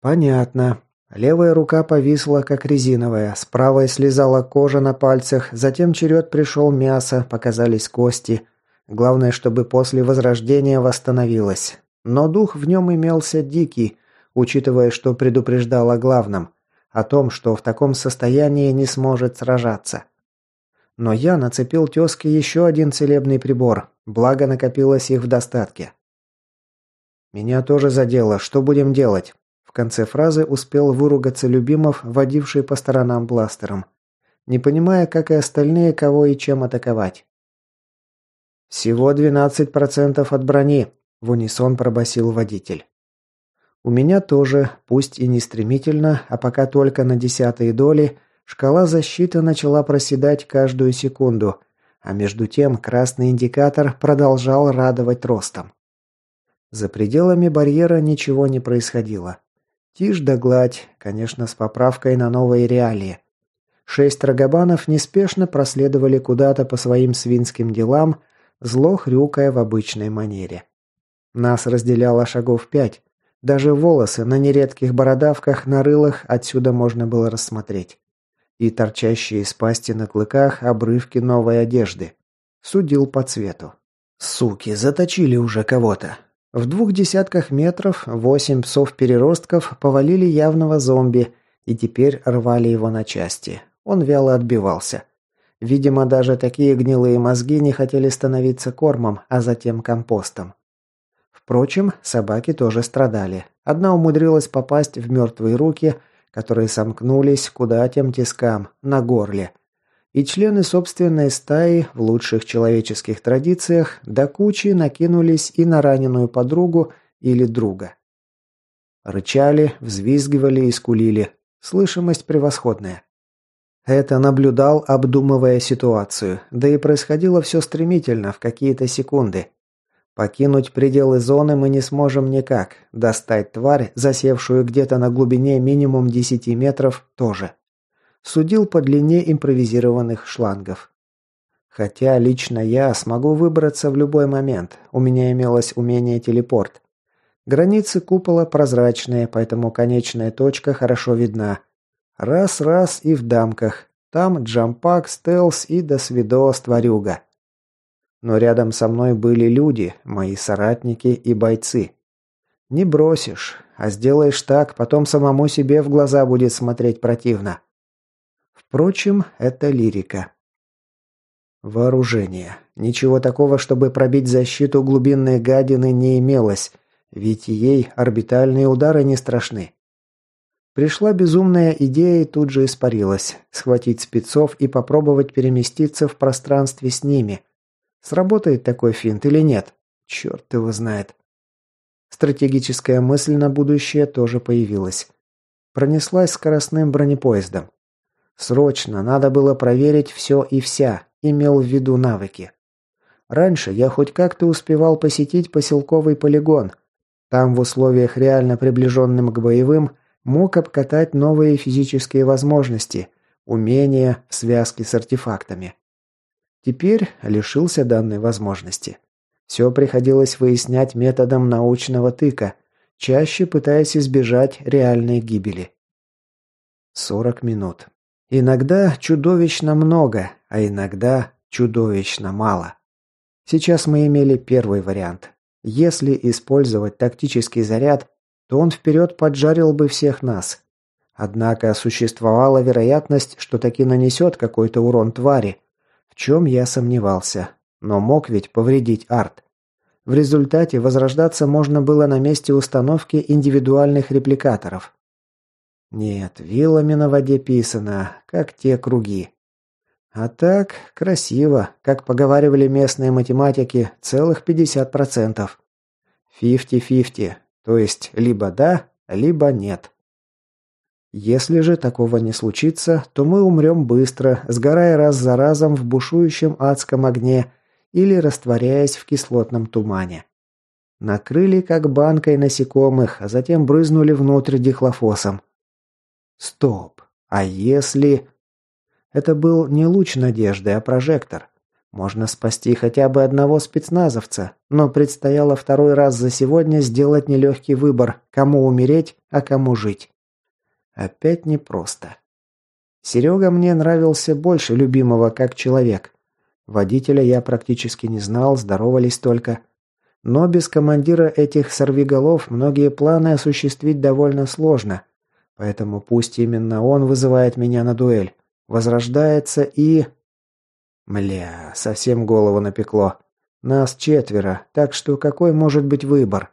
«Понятно. Левая рука повисла, как резиновая, с правой слезала кожа на пальцах, затем черед пришел мясо, показались кости. Главное, чтобы после возрождения восстановилось. Но дух в нем имелся дикий, учитывая, что предупреждал о главном, о том, что в таком состоянии не сможет сражаться. Но я нацепил тезке еще один целебный прибор, благо накопилось их в достатке. «Меня тоже задело. Что будем делать?» В конце фразы успел выругаться Любимов, водивший по сторонам бластером, не понимая, как и остальные, кого и чем атаковать. «Всего 12% от брони», – в унисон пробасил водитель. У меня тоже, пусть и не стремительно, а пока только на десятые доли, шкала защиты начала проседать каждую секунду, а между тем красный индикатор продолжал радовать ростом. За пределами барьера ничего не происходило. Тишь да гладь, конечно, с поправкой на новые реалии. Шесть рогобанов неспешно проследовали куда-то по своим свинским делам, зло хрюкая в обычной манере. Нас разделяло шагов пять. Даже волосы на нередких бородавках на рылах отсюда можно было рассмотреть. И торчащие из пасти на клыках обрывки новой одежды. Судил по цвету. Суки, заточили уже кого-то. В двух десятках метров восемь псов-переростков повалили явного зомби и теперь рвали его на части. Он вяло отбивался. Видимо, даже такие гнилые мозги не хотели становиться кормом, а затем компостом. Впрочем, собаки тоже страдали. Одна умудрилась попасть в мертвые руки, которые сомкнулись куда тем тискам, на горле. И члены собственной стаи, в лучших человеческих традициях, до кучи накинулись и на раненую подругу или друга. Рычали, взвизгивали и скулили. Слышимость превосходная. Это наблюдал, обдумывая ситуацию, да и происходило все стремительно, в какие-то секунды. Покинуть пределы зоны мы не сможем никак, достать тварь, засевшую где-то на глубине минимум 10 метров, тоже. Судил по длине импровизированных шлангов. Хотя лично я смогу выбраться в любой момент, у меня имелось умение телепорт. Границы купола прозрачные, поэтому конечная точка хорошо видна. Раз-раз и в дамках. Там джампак, стелс и до свидос, тварюга. Но рядом со мной были люди, мои соратники и бойцы. Не бросишь, а сделаешь так, потом самому себе в глаза будет смотреть противно. Впрочем, это лирика. Вооружение. Ничего такого, чтобы пробить защиту глубинной гадины не имелось, ведь ей орбитальные удары не страшны. Пришла безумная идея и тут же испарилась. Схватить спецов и попробовать переместиться в пространстве с ними. Сработает такой финт или нет? Черт его знает. Стратегическая мысль на будущее тоже появилась. Пронеслась скоростным бронепоездом. Срочно надо было проверить все и вся, имел в виду навыки. Раньше я хоть как-то успевал посетить поселковый полигон. Там в условиях реально приближенным к боевым – мог обкатать новые физические возможности, умения в связке с артефактами. Теперь лишился данной возможности. Все приходилось выяснять методом научного тыка, чаще пытаясь избежать реальной гибели. 40 минут. Иногда чудовищно много, а иногда чудовищно мало. Сейчас мы имели первый вариант. Если использовать тактический заряд, то он вперед поджарил бы всех нас. Однако существовала вероятность, что таки нанесет какой-то урон твари, чем я сомневался. Но мог ведь повредить арт. В результате возрождаться можно было на месте установки индивидуальных репликаторов. Нет, вилами на воде писано, как те круги. А так, красиво, как поговаривали местные математики, целых 50%. Фифти-фифти, то есть либо да, либо нет. Если же такого не случится, то мы умрем быстро, сгорая раз за разом в бушующем адском огне или растворяясь в кислотном тумане. Накрыли как банкой насекомых, а затем брызнули внутрь дихлофосом. Стоп. А если... Это был не луч надежды, а прожектор. Можно спасти хотя бы одного спецназовца, но предстояло второй раз за сегодня сделать нелегкий выбор, кому умереть, а кому жить. Опять непросто. Серега мне нравился больше любимого как человек. Водителя я практически не знал, здоровались только. Но без командира этих сорвиголов многие планы осуществить довольно сложно. Поэтому пусть именно он вызывает меня на дуэль. Возрождается и... Мля, совсем голову напекло. Нас четверо, так что какой может быть выбор?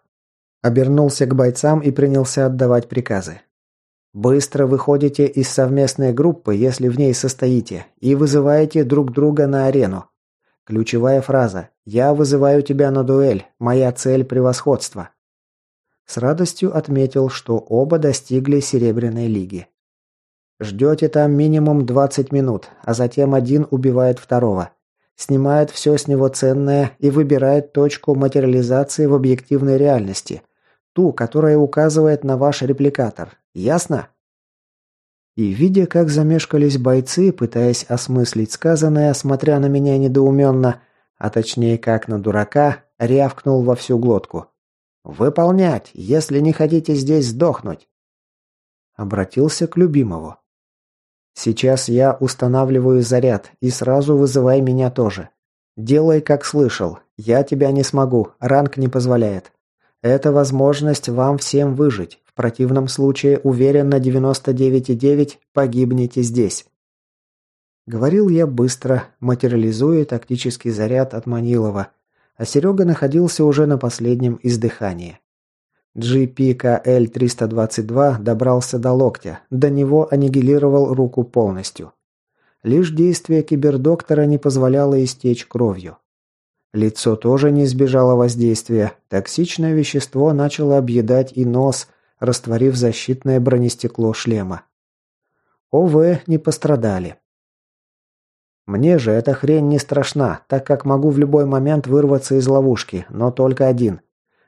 Обернулся к бойцам и принялся отдавать приказы. Быстро выходите из совместной группы, если в ней состоите, и вызываете друг друга на арену. Ключевая фраза «Я вызываю тебя на дуэль. Моя цель – превосходство». С радостью отметил, что оба достигли Серебряной Лиги. Ждете там минимум 20 минут, а затем один убивает второго. Снимает все с него ценное и выбирает точку материализации в объективной реальности. Ту, которая указывает на ваш репликатор. Ясно? И видя, как замешкались бойцы, пытаясь осмыслить сказанное, смотря на меня недоуменно, а точнее как на дурака, рявкнул во всю глотку. «Выполнять, если не хотите здесь сдохнуть!» Обратился к любимому. «Сейчас я устанавливаю заряд, и сразу вызывай меня тоже. Делай, как слышал. Я тебя не смогу, ранг не позволяет. Это возможность вам всем выжить. Противном случае, уверен на 99,9, погибнете здесь. Говорил я быстро, материализуя тактический заряд от Манилова, а Серега находился уже на последнем издыхании. GPKL-322 добрался до локтя, до него аннигилировал руку полностью. Лишь действие кибердоктора не позволяло истечь кровью. Лицо тоже не избежало воздействия. Токсичное вещество начало объедать и нос, растворив защитное бронестекло шлема. ОВ не пострадали. Мне же эта хрень не страшна, так как могу в любой момент вырваться из ловушки, но только один.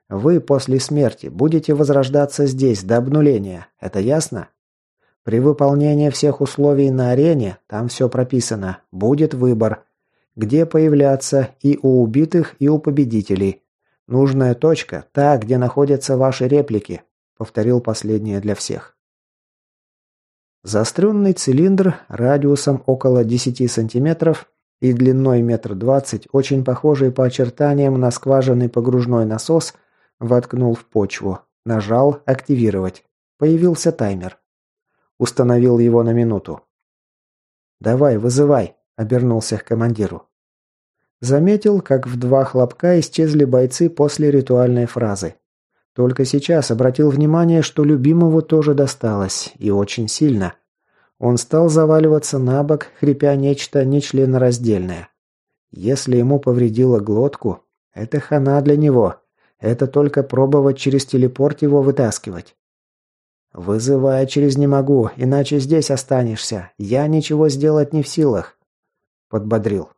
Вы после смерти будете возрождаться здесь до обнуления, это ясно? При выполнении всех условий на арене, там все прописано, будет выбор, где появляться и у убитых, и у победителей. Нужная точка, та, где находятся ваши реплики, Повторил последнее для всех. Заостренный цилиндр радиусом около 10 сантиметров и длиной метр двадцать, очень похожий по очертаниям на скважинный погружной насос, воткнул в почву. Нажал «Активировать». Появился таймер. Установил его на минуту. «Давай, вызывай», – обернулся к командиру. Заметил, как в два хлопка исчезли бойцы после ритуальной фразы. Только сейчас обратил внимание, что любимому тоже досталось, и очень сильно. Он стал заваливаться на бок, хрипя нечто нечленораздельное. Если ему повредило глотку, это хана для него. Это только пробовать через телепорт его вытаскивать. «Вызывая через не могу, иначе здесь останешься. Я ничего сделать не в силах», — подбодрил.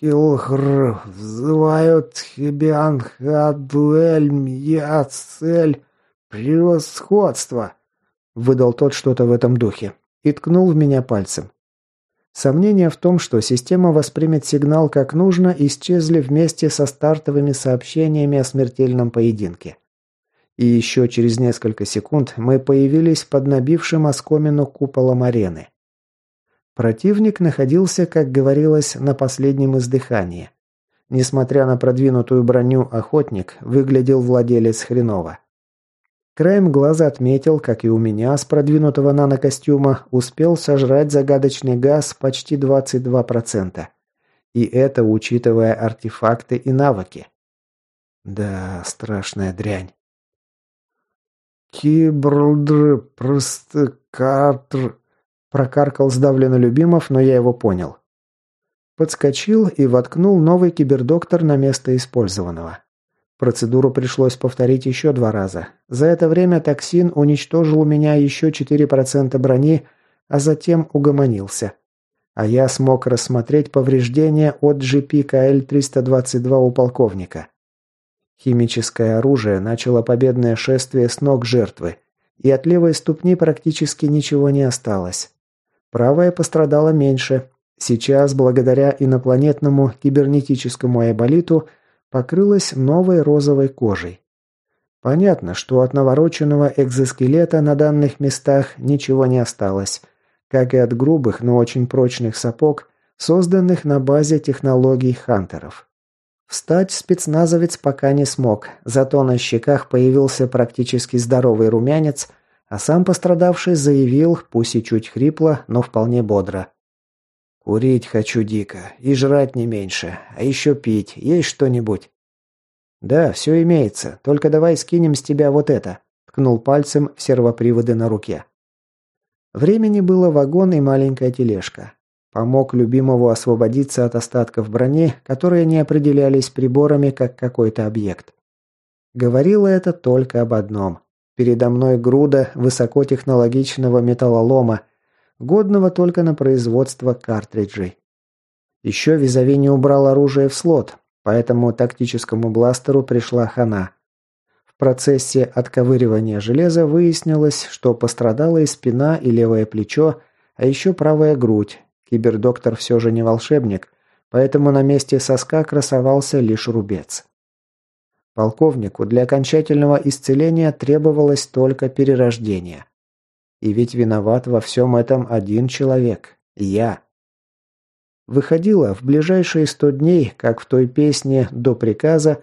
Килхр взывают Хибианха дуэль я цель превосходство. Выдал тот что-то в этом духе и ткнул в меня пальцем. Сомнения в том, что система воспримет сигнал как нужно, исчезли вместе со стартовыми сообщениями о смертельном поединке. И еще через несколько секунд мы появились под набившим оскомину куполом арены. Противник находился, как говорилось, на последнем издыхании. Несмотря на продвинутую броню, охотник выглядел владелец хреново. Краем глаза отметил, как и у меня с продвинутого нанокостюма, успел сожрать загадочный газ почти 22%. И это учитывая артефакты и навыки. Да, страшная дрянь. Кибрдр, просто картр, Прокаркал сдавленно Любимов, но я его понял. Подскочил и воткнул новый кибердоктор на место использованного. Процедуру пришлось повторить еще два раза. За это время токсин уничтожил у меня еще 4% брони, а затем угомонился. А я смог рассмотреть повреждения от GPKL-322 у полковника. Химическое оружие начало победное шествие с ног жертвы, и от левой ступни практически ничего не осталось. Правая пострадала меньше. Сейчас, благодаря инопланетному кибернетическому айболиту, покрылась новой розовой кожей. Понятно, что от навороченного экзоскелета на данных местах ничего не осталось, как и от грубых, но очень прочных сапог, созданных на базе технологий хантеров. Встать спецназовец пока не смог, зато на щеках появился практически здоровый румянец, а сам пострадавший заявил, пусть и чуть хрипло, но вполне бодро. «Курить хочу дико, и жрать не меньше, а еще пить, есть что-нибудь?» «Да, все имеется, только давай скинем с тебя вот это», ткнул пальцем в сервоприводы на руке. Времени было вагон и маленькая тележка. Помог любимому освободиться от остатков брони, которые не определялись приборами как какой-то объект. Говорило это только об одном. Передо мной груда высокотехнологичного металлолома, годного только на производство картриджей. Еще Визави не убрал оружие в слот, поэтому тактическому бластеру пришла хана. В процессе отковыривания железа выяснилось, что пострадала и спина, и левое плечо, а еще правая грудь. Кибердоктор все же не волшебник, поэтому на месте соска красовался лишь рубец. Полковнику для окончательного исцеления требовалось только перерождение. И ведь виноват во всем этом один человек – я. Выходило, в ближайшие сто дней, как в той песне «До приказа»,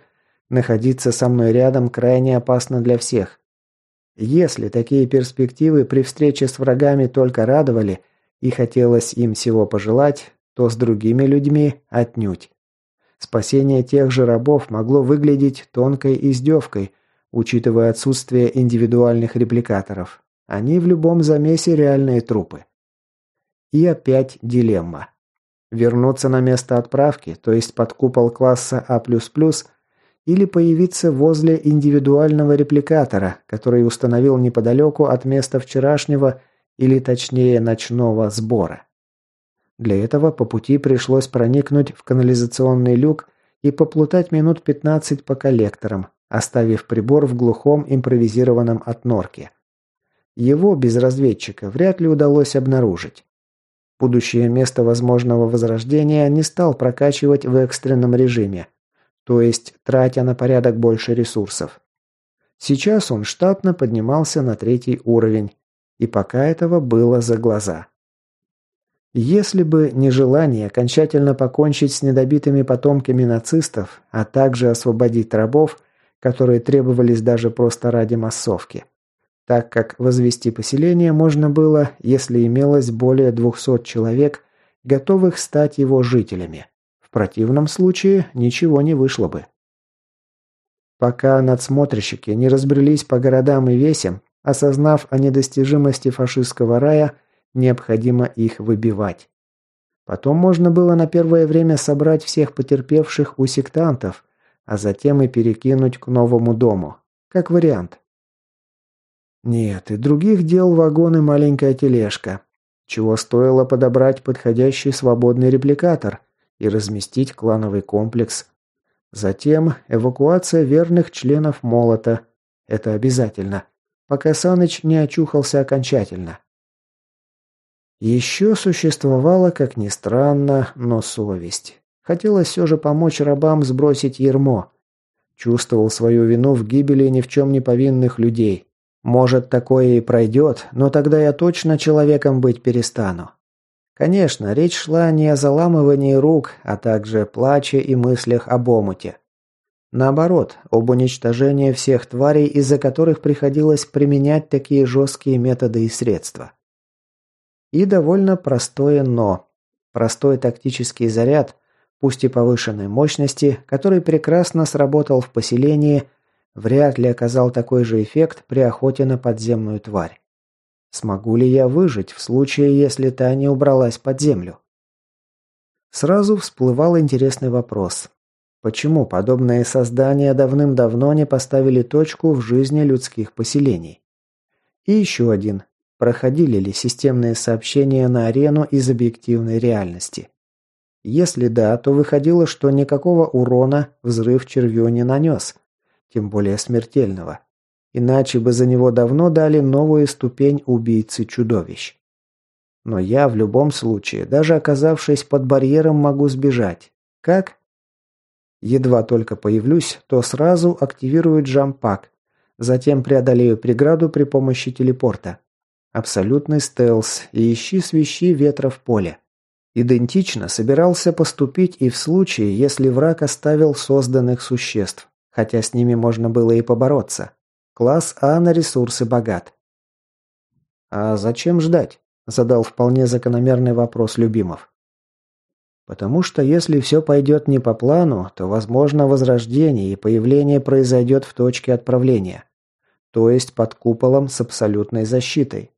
находиться со мной рядом крайне опасно для всех. Если такие перспективы при встрече с врагами только радовали и хотелось им всего пожелать, то с другими людьми отнюдь. Спасение тех же рабов могло выглядеть тонкой издевкой, учитывая отсутствие индивидуальных репликаторов. Они в любом замесе реальные трупы. И опять дилемма. Вернуться на место отправки, то есть под купол класса А++, или появиться возле индивидуального репликатора, который установил неподалеку от места вчерашнего, или точнее ночного сбора. Для этого по пути пришлось проникнуть в канализационный люк и поплутать минут 15 по коллекторам, оставив прибор в глухом импровизированном отнорке. Его без разведчика вряд ли удалось обнаружить. Будущее место возможного возрождения не стал прокачивать в экстренном режиме, то есть тратя на порядок больше ресурсов. Сейчас он штатно поднимался на третий уровень, и пока этого было за глаза. Если бы не желание окончательно покончить с недобитыми потомками нацистов, а также освободить рабов, которые требовались даже просто ради массовки – так как возвести поселение можно было, если имелось более 200 человек, готовых стать его жителями. В противном случае ничего не вышло бы. Пока надсмотрщики не разбрелись по городам и весям, осознав о недостижимости фашистского рая, необходимо их выбивать. Потом можно было на первое время собрать всех потерпевших у сектантов, а затем и перекинуть к новому дому. Как вариант. Нет, и других дел вагон и маленькая тележка. Чего стоило подобрать подходящий свободный репликатор и разместить клановый комплекс. Затем эвакуация верных членов молота. Это обязательно. Пока Саныч не очухался окончательно. Еще существовала, как ни странно, но совесть. Хотелось все же помочь рабам сбросить ермо. Чувствовал свою вину в гибели ни в чем не повинных людей. Может, такое и пройдет, но тогда я точно человеком быть перестану. Конечно, речь шла не о заламывании рук, а также плаче и мыслях об омуте. Наоборот, об уничтожении всех тварей, из-за которых приходилось применять такие жесткие методы и средства. И довольно простое «но». Простой тактический заряд, пусть и повышенной мощности, который прекрасно сработал в поселении – вряд ли оказал такой же эффект при охоте на подземную тварь. Смогу ли я выжить в случае, если та не убралась под землю? Сразу всплывал интересный вопрос. Почему подобные создания давным-давно не поставили точку в жизни людских поселений? И еще один. Проходили ли системные сообщения на арену из объективной реальности? Если да, то выходило, что никакого урона взрыв червю не нанес – тем более смертельного. Иначе бы за него давно дали новую ступень убийцы чудовищ. Но я в любом случае, даже оказавшись под барьером, могу сбежать. Как? Едва только появлюсь, то сразу активирую джампак. Затем преодолею преграду при помощи телепорта. Абсолютный стелс и ищи свищи ветра в поле. Идентично собирался поступить и в случае, если враг оставил созданных существ хотя с ними можно было и побороться. Класс А на ресурсы богат. «А зачем ждать?» – задал вполне закономерный вопрос Любимов. «Потому что если все пойдет не по плану, то возможно возрождение и появление произойдет в точке отправления, то есть под куполом с абсолютной защитой,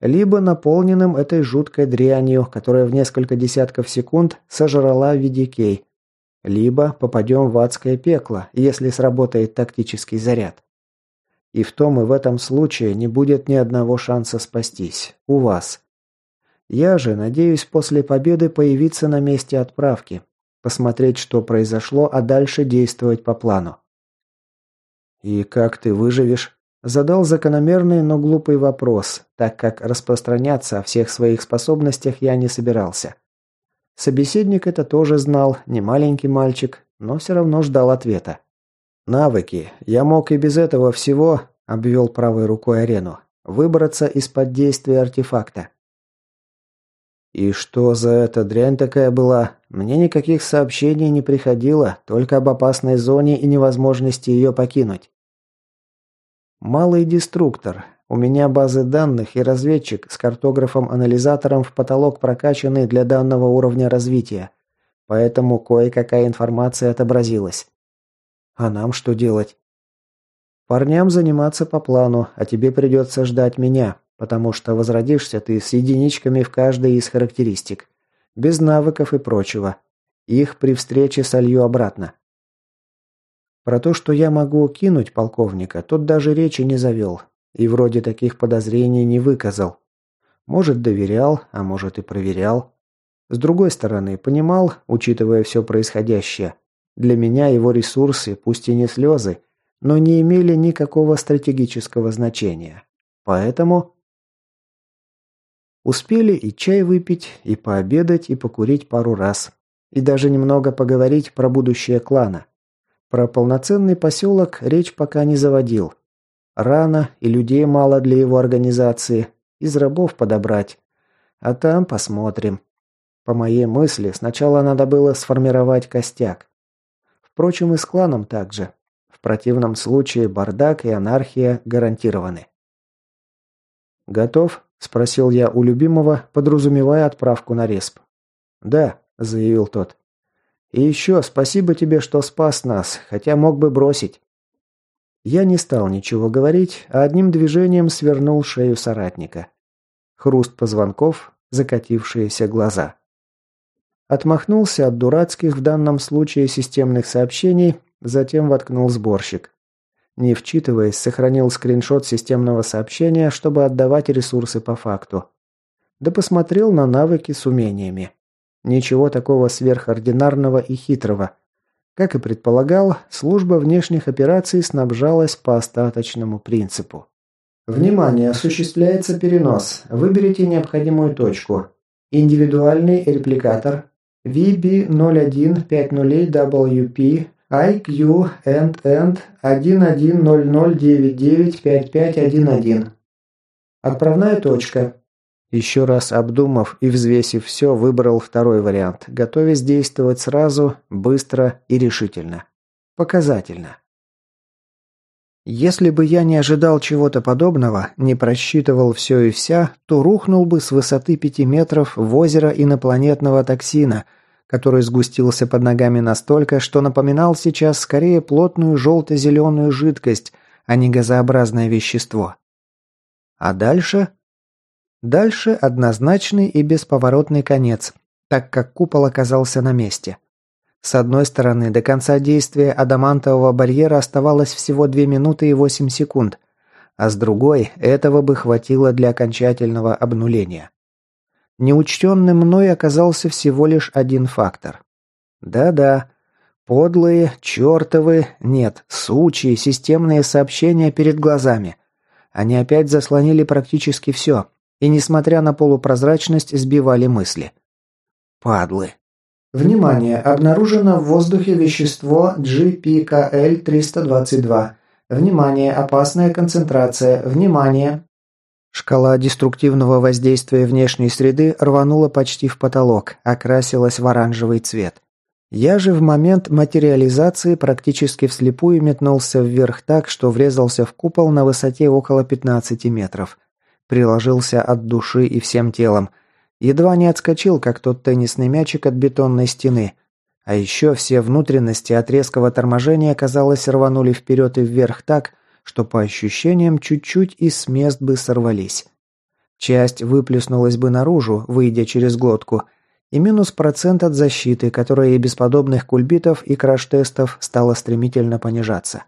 либо наполненным этой жуткой дрянью, которая в несколько десятков секунд сожрала Видикей, либо попадем в адское пекло, если сработает тактический заряд. И в том и в этом случае не будет ни одного шанса спастись. У вас. Я же надеюсь после победы появиться на месте отправки, посмотреть, что произошло, а дальше действовать по плану. «И как ты выживешь?» Задал закономерный, но глупый вопрос, так как распространяться о всех своих способностях я не собирался. Собеседник это тоже знал, не маленький мальчик, но все равно ждал ответа. «Навыки. Я мог и без этого всего», – обвел правой рукой арену, – «выбраться из-под действия артефакта». «И что за эта дрянь такая была? Мне никаких сообщений не приходило, только об опасной зоне и невозможности ее покинуть». «Малый деструктор. У меня базы данных и разведчик с картографом-анализатором в потолок прокачаны для данного уровня развития, поэтому кое-какая информация отобразилась. А нам что делать? Парням заниматься по плану, а тебе придется ждать меня, потому что возродишься ты с единичками в каждой из характеристик, без навыков и прочего. Их при встрече солью обратно. Про то, что я могу кинуть полковника, тот даже речи не завел. И вроде таких подозрений не выказал. Может, доверял, а может и проверял. С другой стороны, понимал, учитывая все происходящее, для меня его ресурсы, пусть и не слезы, но не имели никакого стратегического значения. Поэтому... Успели и чай выпить, и пообедать, и покурить пару раз. И даже немного поговорить про будущее клана. Про полноценный поселок речь пока не заводил. Рано, и людей мало для его организации. Из рабов подобрать. А там посмотрим. По моей мысли, сначала надо было сформировать костяк. Впрочем, и с кланом также. В противном случае бардак и анархия гарантированы. «Готов?» – спросил я у любимого, подразумевая отправку на респ. «Да», – заявил тот. «И еще спасибо тебе, что спас нас, хотя мог бы бросить». Я не стал ничего говорить, а одним движением свернул шею соратника. Хруст позвонков, закатившиеся глаза. Отмахнулся от дурацких в данном случае системных сообщений, затем воткнул сборщик. Не вчитываясь, сохранил скриншот системного сообщения, чтобы отдавать ресурсы по факту. Да посмотрел на навыки с умениями. Ничего такого сверхординарного и хитрого. Как и предполагал, служба внешних операций снабжалась по остаточному принципу. Внимание, осуществляется перенос. Выберите необходимую точку. Индивидуальный репликатор VB0150WP IQ End End 1100995511. Отправная точка. Еще раз обдумав и взвесив все, выбрал второй вариант, готовясь действовать сразу, быстро и решительно. Показательно. Если бы я не ожидал чего-то подобного, не просчитывал все и вся, то рухнул бы с высоты пяти метров в озеро инопланетного токсина, который сгустился под ногами настолько, что напоминал сейчас скорее плотную желто-зеленую жидкость, а не газообразное вещество. А дальше? Дальше однозначный и бесповоротный конец, так как купол оказался на месте. С одной стороны, до конца действия адамантового барьера оставалось всего 2 минуты и 8 секунд, а с другой, этого бы хватило для окончательного обнуления. Неучтенным мной оказался всего лишь один фактор. Да-да, подлые, чертовы, нет, сучьи системные сообщения перед глазами. Они опять заслонили практически все, и, несмотря на полупрозрачность, сбивали мысли. Падлы. Внимание! Обнаружено в воздухе вещество GPKL-322. Внимание! Опасная концентрация. Внимание! Шкала деструктивного воздействия внешней среды рванула почти в потолок, окрасилась в оранжевый цвет. Я же в момент материализации практически вслепую метнулся вверх так, что врезался в купол на высоте около 15 метров. Приложился от души и всем телом – Едва не отскочил, как тот теннисный мячик от бетонной стены. А еще все внутренности от резкого торможения, казалось, рванули вперед и вверх так, что по ощущениям чуть-чуть и с мест бы сорвались. Часть выплеснулась бы наружу, выйдя через глотку, и минус процент от защиты, которая и без подобных кульбитов и краш-тестов стала стремительно понижаться.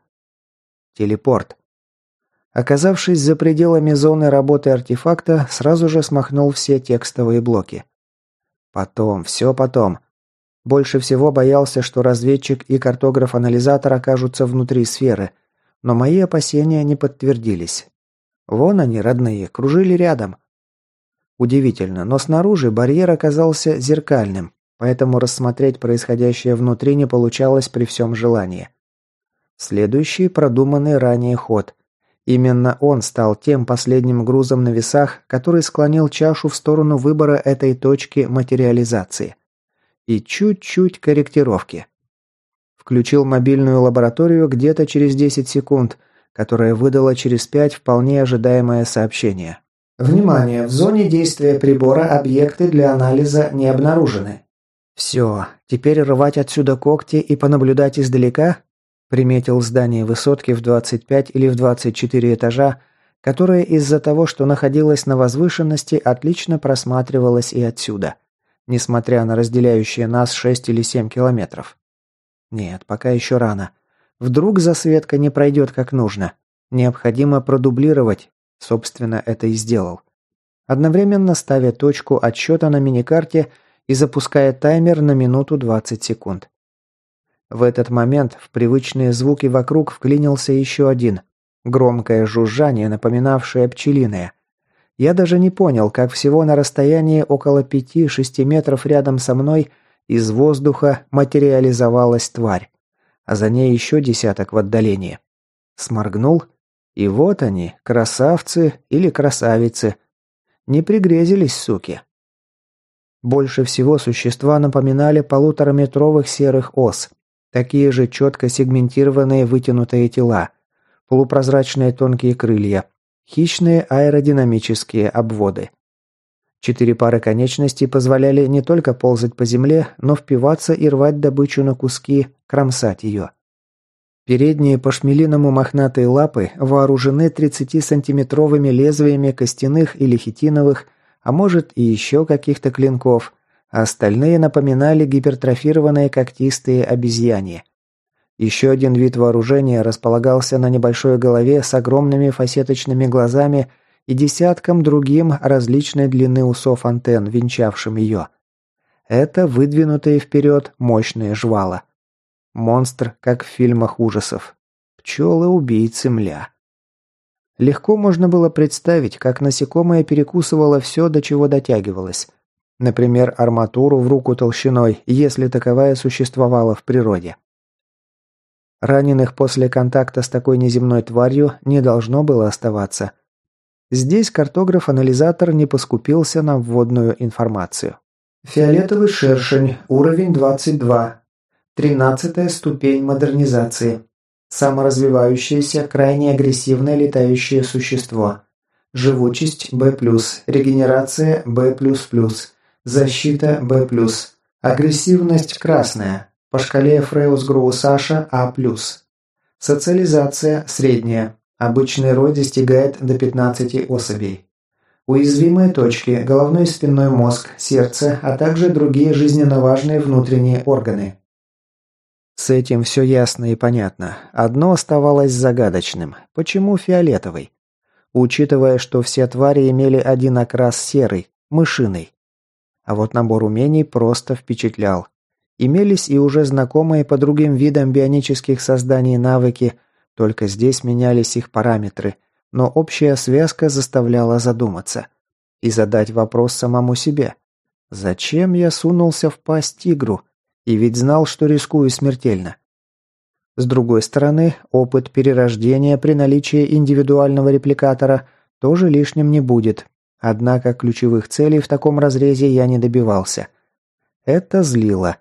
Телепорт. Оказавшись за пределами зоны работы артефакта, сразу же смахнул все текстовые блоки. Потом, все потом. Больше всего боялся, что разведчик и картограф-анализатор окажутся внутри сферы, но мои опасения не подтвердились. Вон они, родные, кружили рядом. Удивительно, но снаружи барьер оказался зеркальным, поэтому рассмотреть происходящее внутри не получалось при всем желании. Следующий продуманный ранее ход. Именно он стал тем последним грузом на весах, который склонил чашу в сторону выбора этой точки материализации. И чуть-чуть корректировки. Включил мобильную лабораторию где-то через 10 секунд, которая выдала через 5 вполне ожидаемое сообщение. Внимание! В зоне действия прибора объекты для анализа не обнаружены. Все, теперь рвать отсюда когти и понаблюдать издалека? Приметил здание высотки в 25 или в 24 этажа, которое из-за того, что находилось на возвышенности, отлично просматривалось и отсюда, несмотря на разделяющие нас 6 или 7 километров. Нет, пока еще рано. Вдруг засветка не пройдет как нужно. Необходимо продублировать, Собственно, это и сделал. Одновременно ставя точку отсчета на миникарте и запуская таймер на минуту 20 секунд. В этот момент в привычные звуки вокруг вклинился еще один. Громкое жужжание, напоминавшее пчелиное. Я даже не понял, как всего на расстоянии около 5-6 метров рядом со мной из воздуха материализовалась тварь, а за ней еще десяток в отдалении. Сморгнул – и вот они, красавцы или красавицы. Не пригрезились, суки. Больше всего существа напоминали полутораметровых серых ос. Такие же четко сегментированные вытянутые тела. Полупрозрачные тонкие крылья. Хищные аэродинамические обводы. Четыре пары конечностей позволяли не только ползать по земле, но впиваться и рвать добычу на куски, кромсать ее. Передние по шмелиному мохнатые лапы вооружены 30-сантиметровыми лезвиями костяных или хитиновых, а может и еще каких-то клинков, остальные напоминали гипертрофированные когтистые обезьяне. Еще один вид вооружения располагался на небольшой голове с огромными фасеточными глазами и десятком другим различной длины усов антенн, венчавшим ее. Это выдвинутые вперед мощные жвала. Монстр, как в фильмах ужасов. Пчелы-убийцы мля. Легко можно было представить, как насекомое перекусывало все, до чего дотягивалось. Например, арматуру в руку толщиной, если таковая существовала в природе. Раненых после контакта с такой неземной тварью не должно было оставаться. Здесь картограф-анализатор не поскупился на вводную информацию. Фиолетовый шершень, уровень 22, Тринадцатая ступень модернизации. Саморазвивающееся, крайне агрессивное летающее существо. Живучесть B+, регенерация B++, защита B+, агрессивность красная, по шкале Фреус Гроусаша А+. Социализация средняя, обычный рой достигает до 15 особей. Уязвимые точки – головной и спинной мозг, сердце, а также другие жизненно важные внутренние органы. С этим все ясно и понятно. Одно оставалось загадочным. Почему фиолетовый? Учитывая, что все твари имели один окрас серый, мышиный. А вот набор умений просто впечатлял. Имелись и уже знакомые по другим видам бионических созданий навыки, только здесь менялись их параметры, но общая связка заставляла задуматься. И задать вопрос самому себе. Зачем я сунулся в пасть тигру? И ведь знал, что рискую смертельно. С другой стороны, опыт перерождения при наличии индивидуального репликатора тоже лишним не будет. Однако ключевых целей в таком разрезе я не добивался. Это злило.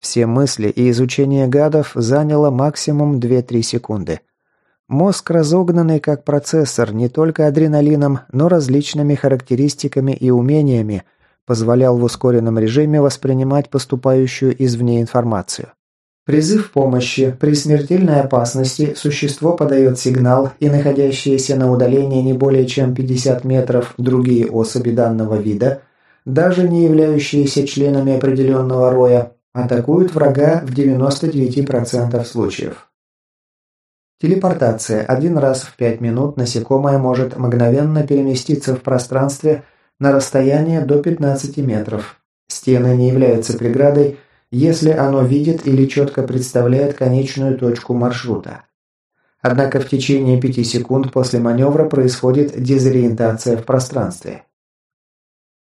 Все мысли и изучение гадов заняло максимум 2-3 секунды. Мозг разогнанный как процессор не только адреналином, но различными характеристиками и умениями – позволял в ускоренном режиме воспринимать поступающую извне информацию. Призыв помощи. При смертельной опасности существо подает сигнал, и находящиеся на удалении не более чем 50 метров другие особи данного вида даже не являющиеся членами определенного роя, атакуют врага в 99% случаев. Телепортация. Один раз в 5 минут насекомое может мгновенно переместиться в пространстве на расстояние до 15 метров. Стены не являются преградой, если оно видит или четко представляет конечную точку маршрута. Однако в течение 5 секунд после маневра происходит дезориентация в пространстве.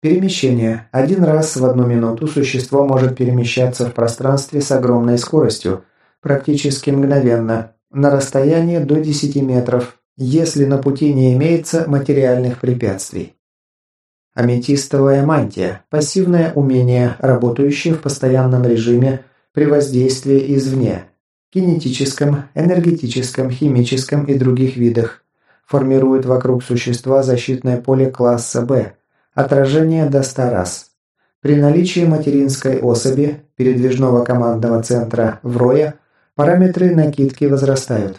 Перемещение. Один раз в одну минуту существо может перемещаться в пространстве с огромной скоростью, практически мгновенно, на расстояние до 10 метров, если на пути не имеется материальных препятствий. Аметистовая мантия – пассивное умение, работающее в постоянном режиме при воздействии извне, кинетическом, энергетическом, химическом и других видах, формирует вокруг существа защитное поле класса «Б», отражение до 100 раз. При наличии материнской особи, передвижного командного центра в роя, Параметры накидки возрастают.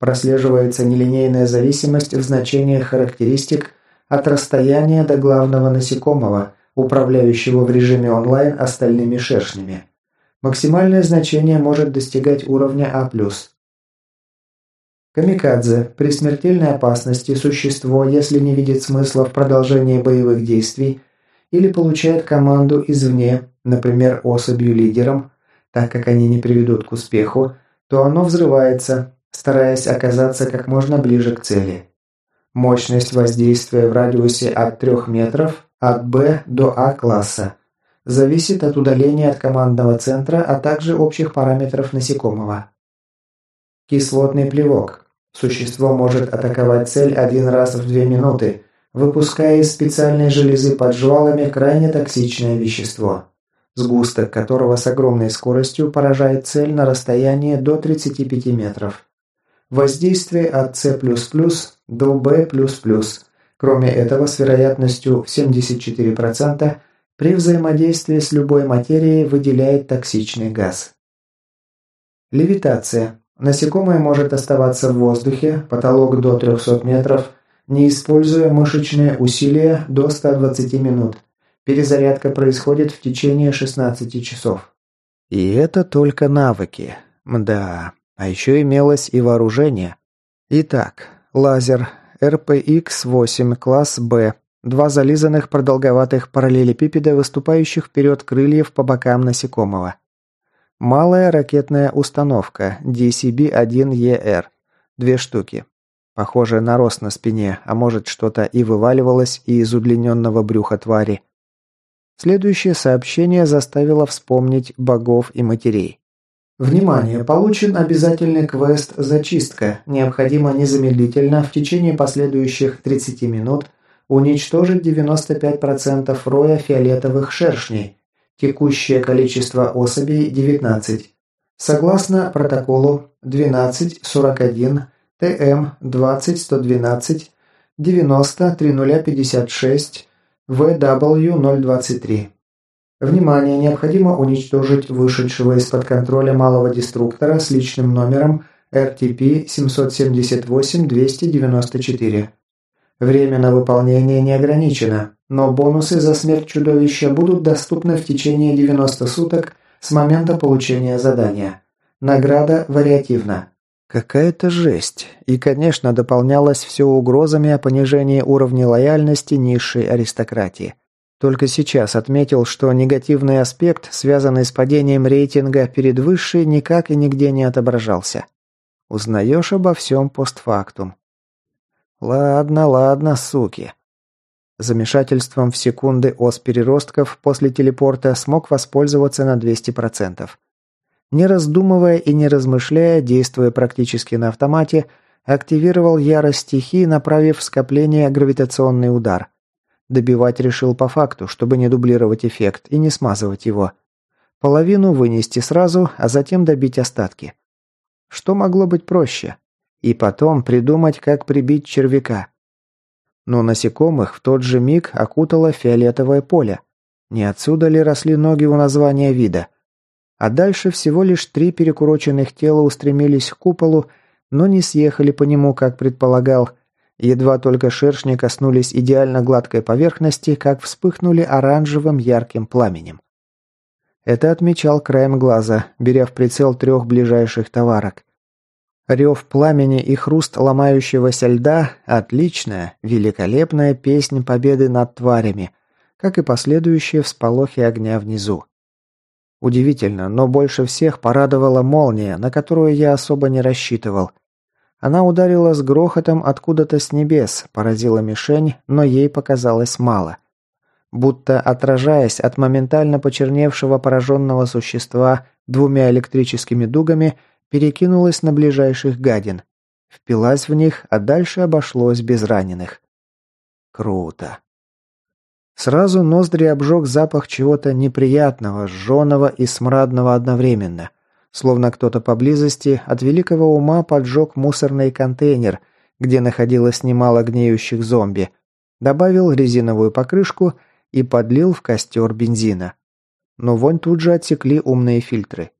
Прослеживается нелинейная зависимость в значениях характеристик от расстояния до главного насекомого, управляющего в режиме онлайн остальными шершнями. Максимальное значение может достигать уровня А+. Камикадзе. При смертельной опасности существо, если не видит смысла в продолжении боевых действий или получает команду извне, например, особью-лидером, так как они не приведут к успеху, то оно взрывается, стараясь оказаться как можно ближе к цели. Мощность воздействия в радиусе от 3 метров от Б до А класса зависит от удаления от командного центра, а также общих параметров насекомого. Кислотный плевок. Существо может атаковать цель один раз в 2 минуты, выпуская из специальной железы под жвалами крайне токсичное вещество сгусток которого с огромной скоростью поражает цель на расстоянии до 35 метров. Воздействие от С++ до Б++. Кроме этого, с вероятностью в 74% при взаимодействии с любой материей выделяет токсичный газ. Левитация. Насекомое может оставаться в воздухе, потолок до 300 метров, не используя мышечные усилия до 120 минут – Перезарядка происходит в течение 16 часов. И это только навыки. Да, а еще имелось и вооружение. Итак, лазер RPX-8 класс Б, два зализанных продолговатых параллелепипеда, выступающих вперед крыльев по бокам насекомого. Малая ракетная установка DCB-1ER, две штуки. Похожая на рост на спине, а может что-то и вываливалось и из удлиненного брюха твари. Следующее сообщение заставило вспомнить богов и матерей. Внимание! Получен обязательный квест «Зачистка». Необходимо незамедлительно в течение последующих 30 минут уничтожить 95% роя фиолетовых шершней. Текущее количество особей – 19. Согласно протоколу 1241 ТМ 20112 90 3056 VW-023. Внимание! Необходимо уничтожить вышедшего из-под контроля малого деструктора с личным номером RTP-778-294. Время на выполнение не ограничено, но бонусы за смерть чудовища будут доступны в течение 90 суток с момента получения задания. Награда вариативна. Какая-то жесть. И, конечно, дополнялось все угрозами о понижении уровня лояльности низшей аристократии. Только сейчас отметил, что негативный аспект, связанный с падением рейтинга перед высшей, никак и нигде не отображался. Узнаешь обо всем постфактум. Ладно, ладно, суки. Замешательством в секунды ос переростков после телепорта смог воспользоваться на 200%. Не раздумывая и не размышляя, действуя практически на автомате, активировал ярость стихии, направив в скопление гравитационный удар. Добивать решил по факту, чтобы не дублировать эффект и не смазывать его. Половину вынести сразу, а затем добить остатки. Что могло быть проще? И потом придумать, как прибить червяка. Но насекомых в тот же миг окутало фиолетовое поле. Не отсюда ли росли ноги у названия вида? А дальше всего лишь три перекуроченных тела устремились к куполу, но не съехали по нему, как предполагал. Едва только шершни коснулись идеально гладкой поверхности, как вспыхнули оранжевым ярким пламенем. Это отмечал краем глаза, беря в прицел трех ближайших товарок. Рев пламени и хруст ломающегося льда – отличная, великолепная песнь победы над тварями, как и последующие всполохи огня внизу. Удивительно, но больше всех порадовала молния, на которую я особо не рассчитывал. Она ударила с грохотом откуда-то с небес, поразила мишень, но ей показалось мало. Будто отражаясь от моментально почерневшего пораженного существа двумя электрическими дугами, перекинулась на ближайших гадин. Впилась в них, а дальше обошлось без раненых. Круто. Сразу ноздри обжег запах чего-то неприятного, жженого и смрадного одновременно. Словно кто-то поблизости от великого ума поджег мусорный контейнер, где находилось немало гниющих зомби, добавил резиновую покрышку и подлил в костер бензина. Но вонь тут же отсекли умные фильтры.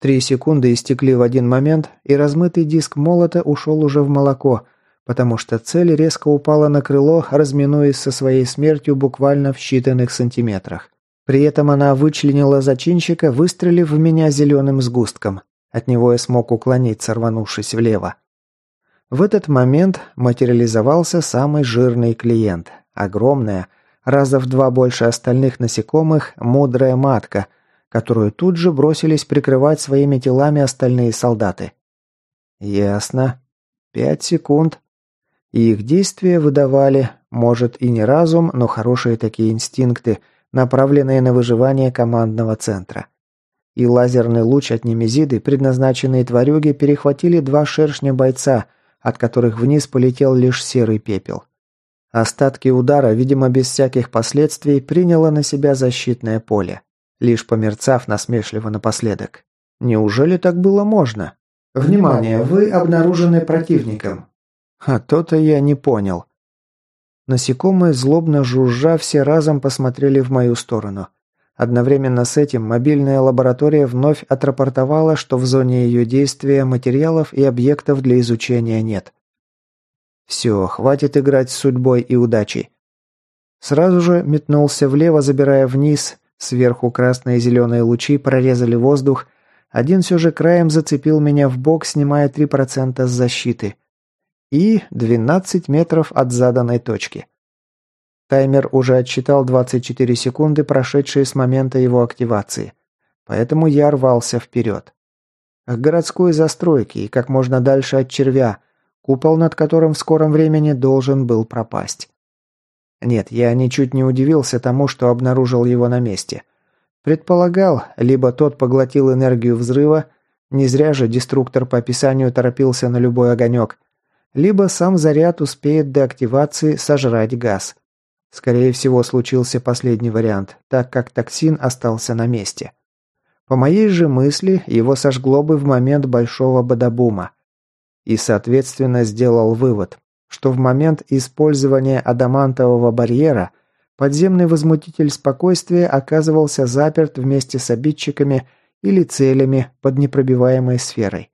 Три секунды истекли в один момент, и размытый диск молота ушел уже в молоко, потому что цель резко упала на крыло, разминуясь со своей смертью буквально в считанных сантиметрах. При этом она вычленила зачинщика, выстрелив в меня зеленым сгустком. От него я смог уклониться, рванувшись влево. В этот момент материализовался самый жирный клиент. Огромная, раза в два больше остальных насекомых, мудрая матка, которую тут же бросились прикрывать своими телами остальные солдаты. Ясно. Пять секунд и их действия выдавали, может и не разум, но хорошие такие инстинкты, направленные на выживание командного центра. И лазерный луч от немезиды, предназначенные тварюге, перехватили два шершня бойца, от которых вниз полетел лишь серый пепел. Остатки удара, видимо, без всяких последствий, приняло на себя защитное поле, лишь померцав насмешливо напоследок. Неужели так было можно? Внимание, вы обнаружены противником. А то-то я не понял. Насекомые, злобно жужжа, все разом посмотрели в мою сторону. Одновременно с этим мобильная лаборатория вновь отрапортовала, что в зоне ее действия материалов и объектов для изучения нет. Все, хватит играть с судьбой и удачей. Сразу же метнулся влево, забирая вниз. Сверху красные и зеленые лучи прорезали воздух. Один все же краем зацепил меня в бок, снимая 3% с защиты и 12 метров от заданной точки. Таймер уже отсчитал 24 секунды, прошедшие с момента его активации, поэтому я рвался вперед. К городской застройке и как можно дальше от червя, купол над которым в скором времени должен был пропасть. Нет, я ничуть не удивился тому, что обнаружил его на месте. Предполагал, либо тот поглотил энергию взрыва, не зря же деструктор по описанию торопился на любой огонек, либо сам заряд успеет до активации сожрать газ. Скорее всего, случился последний вариант, так как токсин остался на месте. По моей же мысли, его сожгло бы в момент большого бадабума. И, соответственно, сделал вывод, что в момент использования адамантового барьера подземный возмутитель спокойствия оказывался заперт вместе с обидчиками или целями под непробиваемой сферой.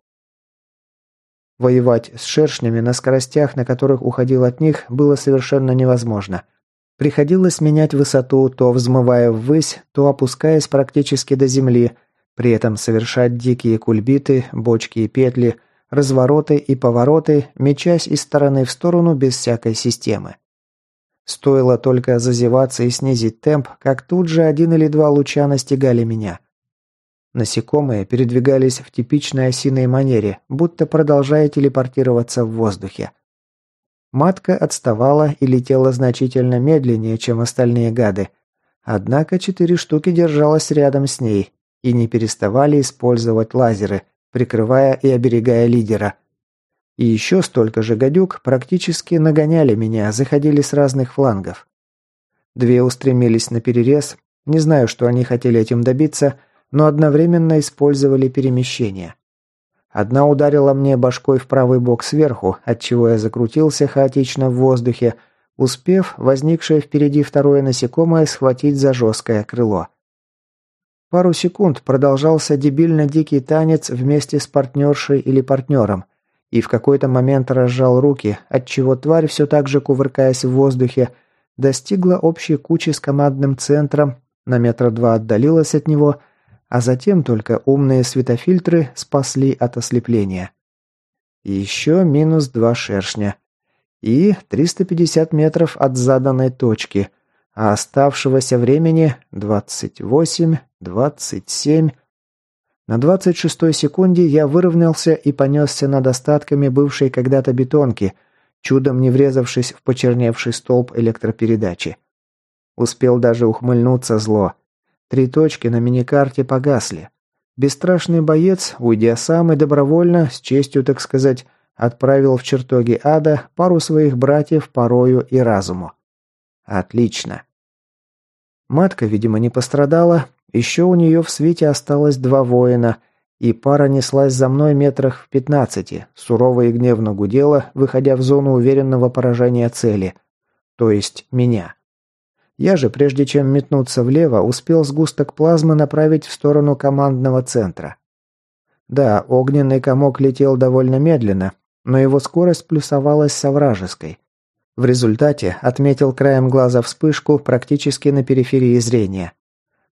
Воевать с шершнями на скоростях, на которых уходил от них, было совершенно невозможно. Приходилось менять высоту, то взмывая ввысь, то опускаясь практически до земли, при этом совершать дикие кульбиты, бочки и петли, развороты и повороты, мечась из стороны в сторону без всякой системы. Стоило только зазеваться и снизить темп, как тут же один или два луча настигали меня – Насекомые передвигались в типичной осиной манере, будто продолжая телепортироваться в воздухе. Матка отставала и летела значительно медленнее, чем остальные гады. Однако четыре штуки держалась рядом с ней и не переставали использовать лазеры, прикрывая и оберегая лидера. И еще столько же гадюк практически нагоняли меня, заходили с разных флангов. Две устремились на перерез, не знаю, что они хотели этим добиться – но одновременно использовали перемещение. Одна ударила мне башкой в правый бок сверху, отчего я закрутился хаотично в воздухе, успев возникшее впереди второе насекомое схватить за жесткое крыло. Пару секунд продолжался дебильно дикий танец вместе с партнершей или партнером, и в какой-то момент разжал руки, отчего тварь, все так же кувыркаясь в воздухе, достигла общей кучи с командным центром, на метра два отдалилась от него, а затем только умные светофильтры спасли от ослепления. еще минус два шершня. И 350 метров от заданной точки, а оставшегося времени 28, 27, на 26-й секунде я выровнялся и понесся над остатками бывшей когда-то бетонки, чудом не врезавшись в почерневший столб электропередачи. Успел даже ухмыльнуться зло. Три точки на миникарте погасли. Бесстрашный боец, уйдя сам и добровольно, с честью, так сказать, отправил в чертоги ада пару своих братьев порою и разуму. Отлично. Матка, видимо, не пострадала, еще у нее в свете осталось два воина, и пара неслась за мной метрах в пятнадцати, сурово и гневно гудела, выходя в зону уверенного поражения цели, то есть меня. Я же, прежде чем метнуться влево, успел сгусток плазмы направить в сторону командного центра. Да, огненный комок летел довольно медленно, но его скорость плюсовалась со вражеской. В результате отметил краем глаза вспышку практически на периферии зрения.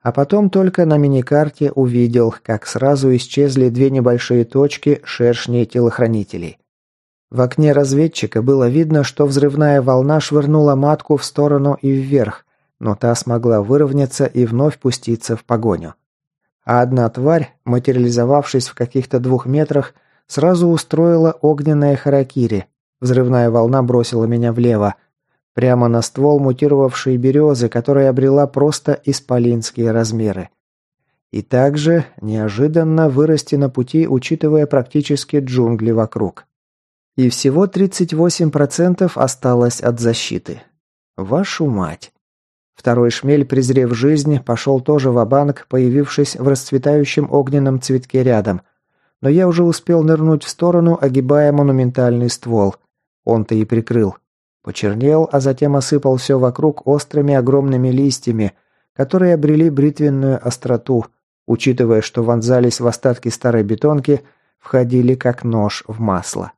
А потом только на миникарте увидел, как сразу исчезли две небольшие точки шершней телохранителей. В окне разведчика было видно, что взрывная волна швырнула матку в сторону и вверх, но та смогла выровняться и вновь пуститься в погоню. А одна тварь, материализовавшись в каких-то двух метрах, сразу устроила огненное харакири. Взрывная волна бросила меня влево, Прямо на ствол мутировавшей березы, которая обрела просто исполинские размеры. И также неожиданно вырасти на пути, учитывая практически джунгли вокруг. И всего 38% осталось от защиты. Вашу мать. Второй шмель, презрев жизнь, пошел тоже в банк появившись в расцветающем огненном цветке рядом. Но я уже успел нырнуть в сторону, огибая монументальный ствол. Он-то и прикрыл. Почернел, а затем осыпал все вокруг острыми огромными листьями, которые обрели бритвенную остроту, учитывая, что вонзались в остатки старой бетонки, входили как нож в масло.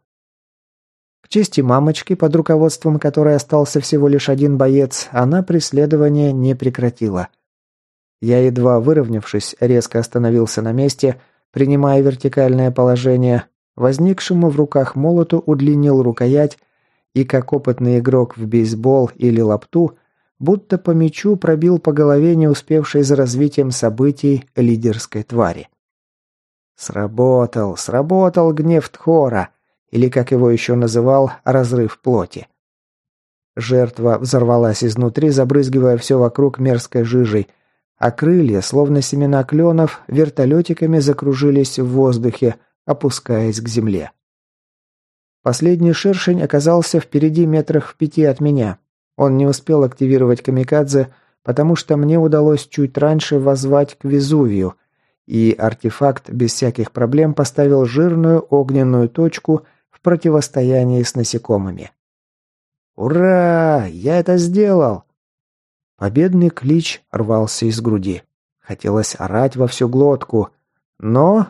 К чести мамочки, под руководством которой остался всего лишь один боец, она преследование не прекратила. Я, едва выровнявшись, резко остановился на месте, принимая вертикальное положение, возникшему в руках молоту удлинил рукоять и как опытный игрок в бейсбол или лапту, будто по мячу пробил по голове не успевшей за развитием событий лидерской твари. Сработал, сработал гнев Тхора, или, как его еще называл, разрыв плоти. Жертва взорвалась изнутри, забрызгивая все вокруг мерзкой жижей, а крылья, словно семена кленов, вертолетиками закружились в воздухе, опускаясь к земле. Последний шершень оказался впереди метрах в пяти от меня. Он не успел активировать камикадзе, потому что мне удалось чуть раньше воззвать к Везувию, и артефакт без всяких проблем поставил жирную огненную точку противостоянии с насекомыми. «Ура! Я это сделал!» Победный клич рвался из груди. Хотелось орать во всю глотку, но...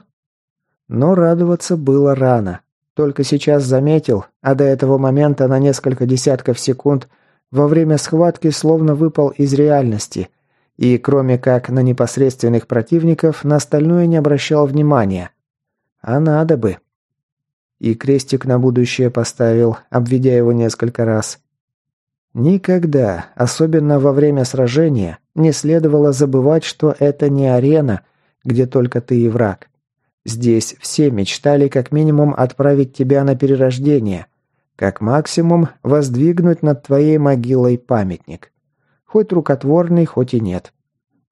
Но радоваться было рано. Только сейчас заметил, а до этого момента на несколько десятков секунд во время схватки словно выпал из реальности, и кроме как на непосредственных противников, на остальное не обращал внимания. А надо бы. И крестик на будущее поставил, обведя его несколько раз. Никогда, особенно во время сражения, не следовало забывать, что это не арена, где только ты и враг. Здесь все мечтали как минимум отправить тебя на перерождение, как максимум воздвигнуть над твоей могилой памятник. Хоть рукотворный, хоть и нет.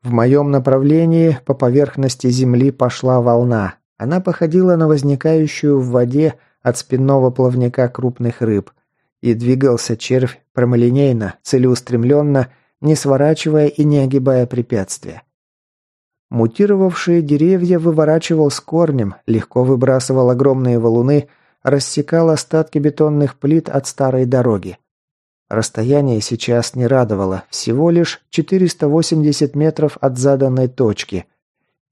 В моем направлении по поверхности земли пошла волна. Она походила на возникающую в воде от спинного плавника крупных рыб. И двигался червь прямолинейно, целеустремленно, не сворачивая и не огибая препятствия. Мутировавшие деревья выворачивал с корнем, легко выбрасывал огромные валуны, рассекал остатки бетонных плит от старой дороги. Расстояние сейчас не радовало, всего лишь 480 метров от заданной точки.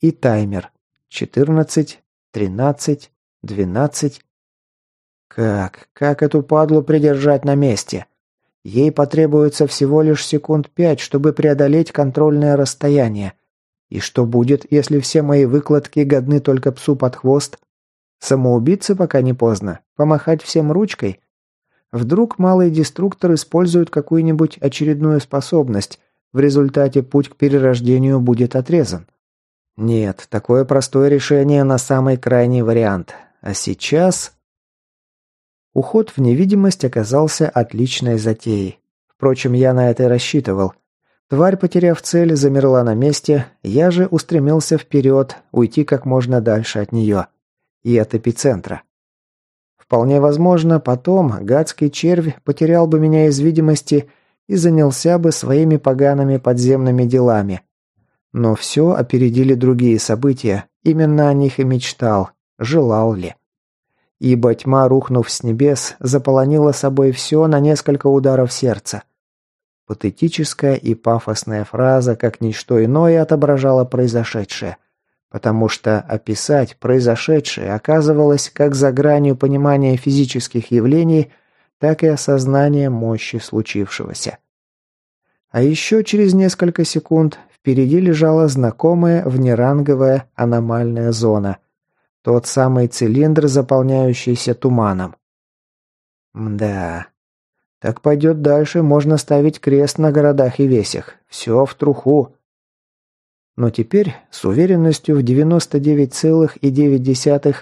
И таймер. 14, 13, 12. Как? Как эту падлу придержать на месте? Ей потребуется всего лишь секунд пять, чтобы преодолеть контрольное расстояние. И что будет, если все мои выкладки годны только псу под хвост? Самоубийцы пока не поздно. Помахать всем ручкой? Вдруг малый деструктор использует какую-нибудь очередную способность, в результате путь к перерождению будет отрезан. Нет, такое простое решение на самый крайний вариант. А сейчас... Уход в невидимость оказался отличной затеей. Впрочем, я на это и рассчитывал. Тварь, потеряв цель, замерла на месте, я же устремился вперед, уйти как можно дальше от нее. И от эпицентра. Вполне возможно, потом гадский червь потерял бы меня из видимости и занялся бы своими погаными подземными делами. Но все опередили другие события, именно о них и мечтал, желал ли ибо тьма, рухнув с небес, заполонила собой все на несколько ударов сердца. Патетическая и пафосная фраза, как ничто иное, отображала произошедшее, потому что описать произошедшее оказывалось как за гранью понимания физических явлений, так и осознания мощи случившегося. А еще через несколько секунд впереди лежала знакомая внеранговая аномальная зона – тот самый цилиндр, заполняющийся туманом. Мда. Так пойдет дальше, можно ставить крест на городах и весях. Все в труху. Но теперь, с уверенностью в 99,9,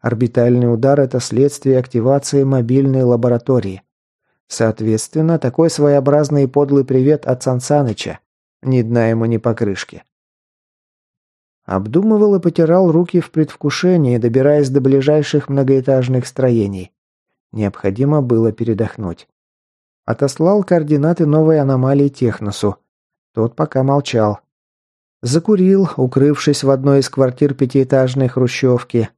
орбитальный удар – это следствие активации мобильной лаборатории. Соответственно, такой своеобразный и подлый привет от Сансаныча. Ни дна ему, ни покрышки. Обдумывал и потирал руки в предвкушении, добираясь до ближайших многоэтажных строений. Необходимо было передохнуть. Отослал координаты новой аномалии Техносу. Тот пока молчал. Закурил, укрывшись в одной из квартир пятиэтажной хрущевки.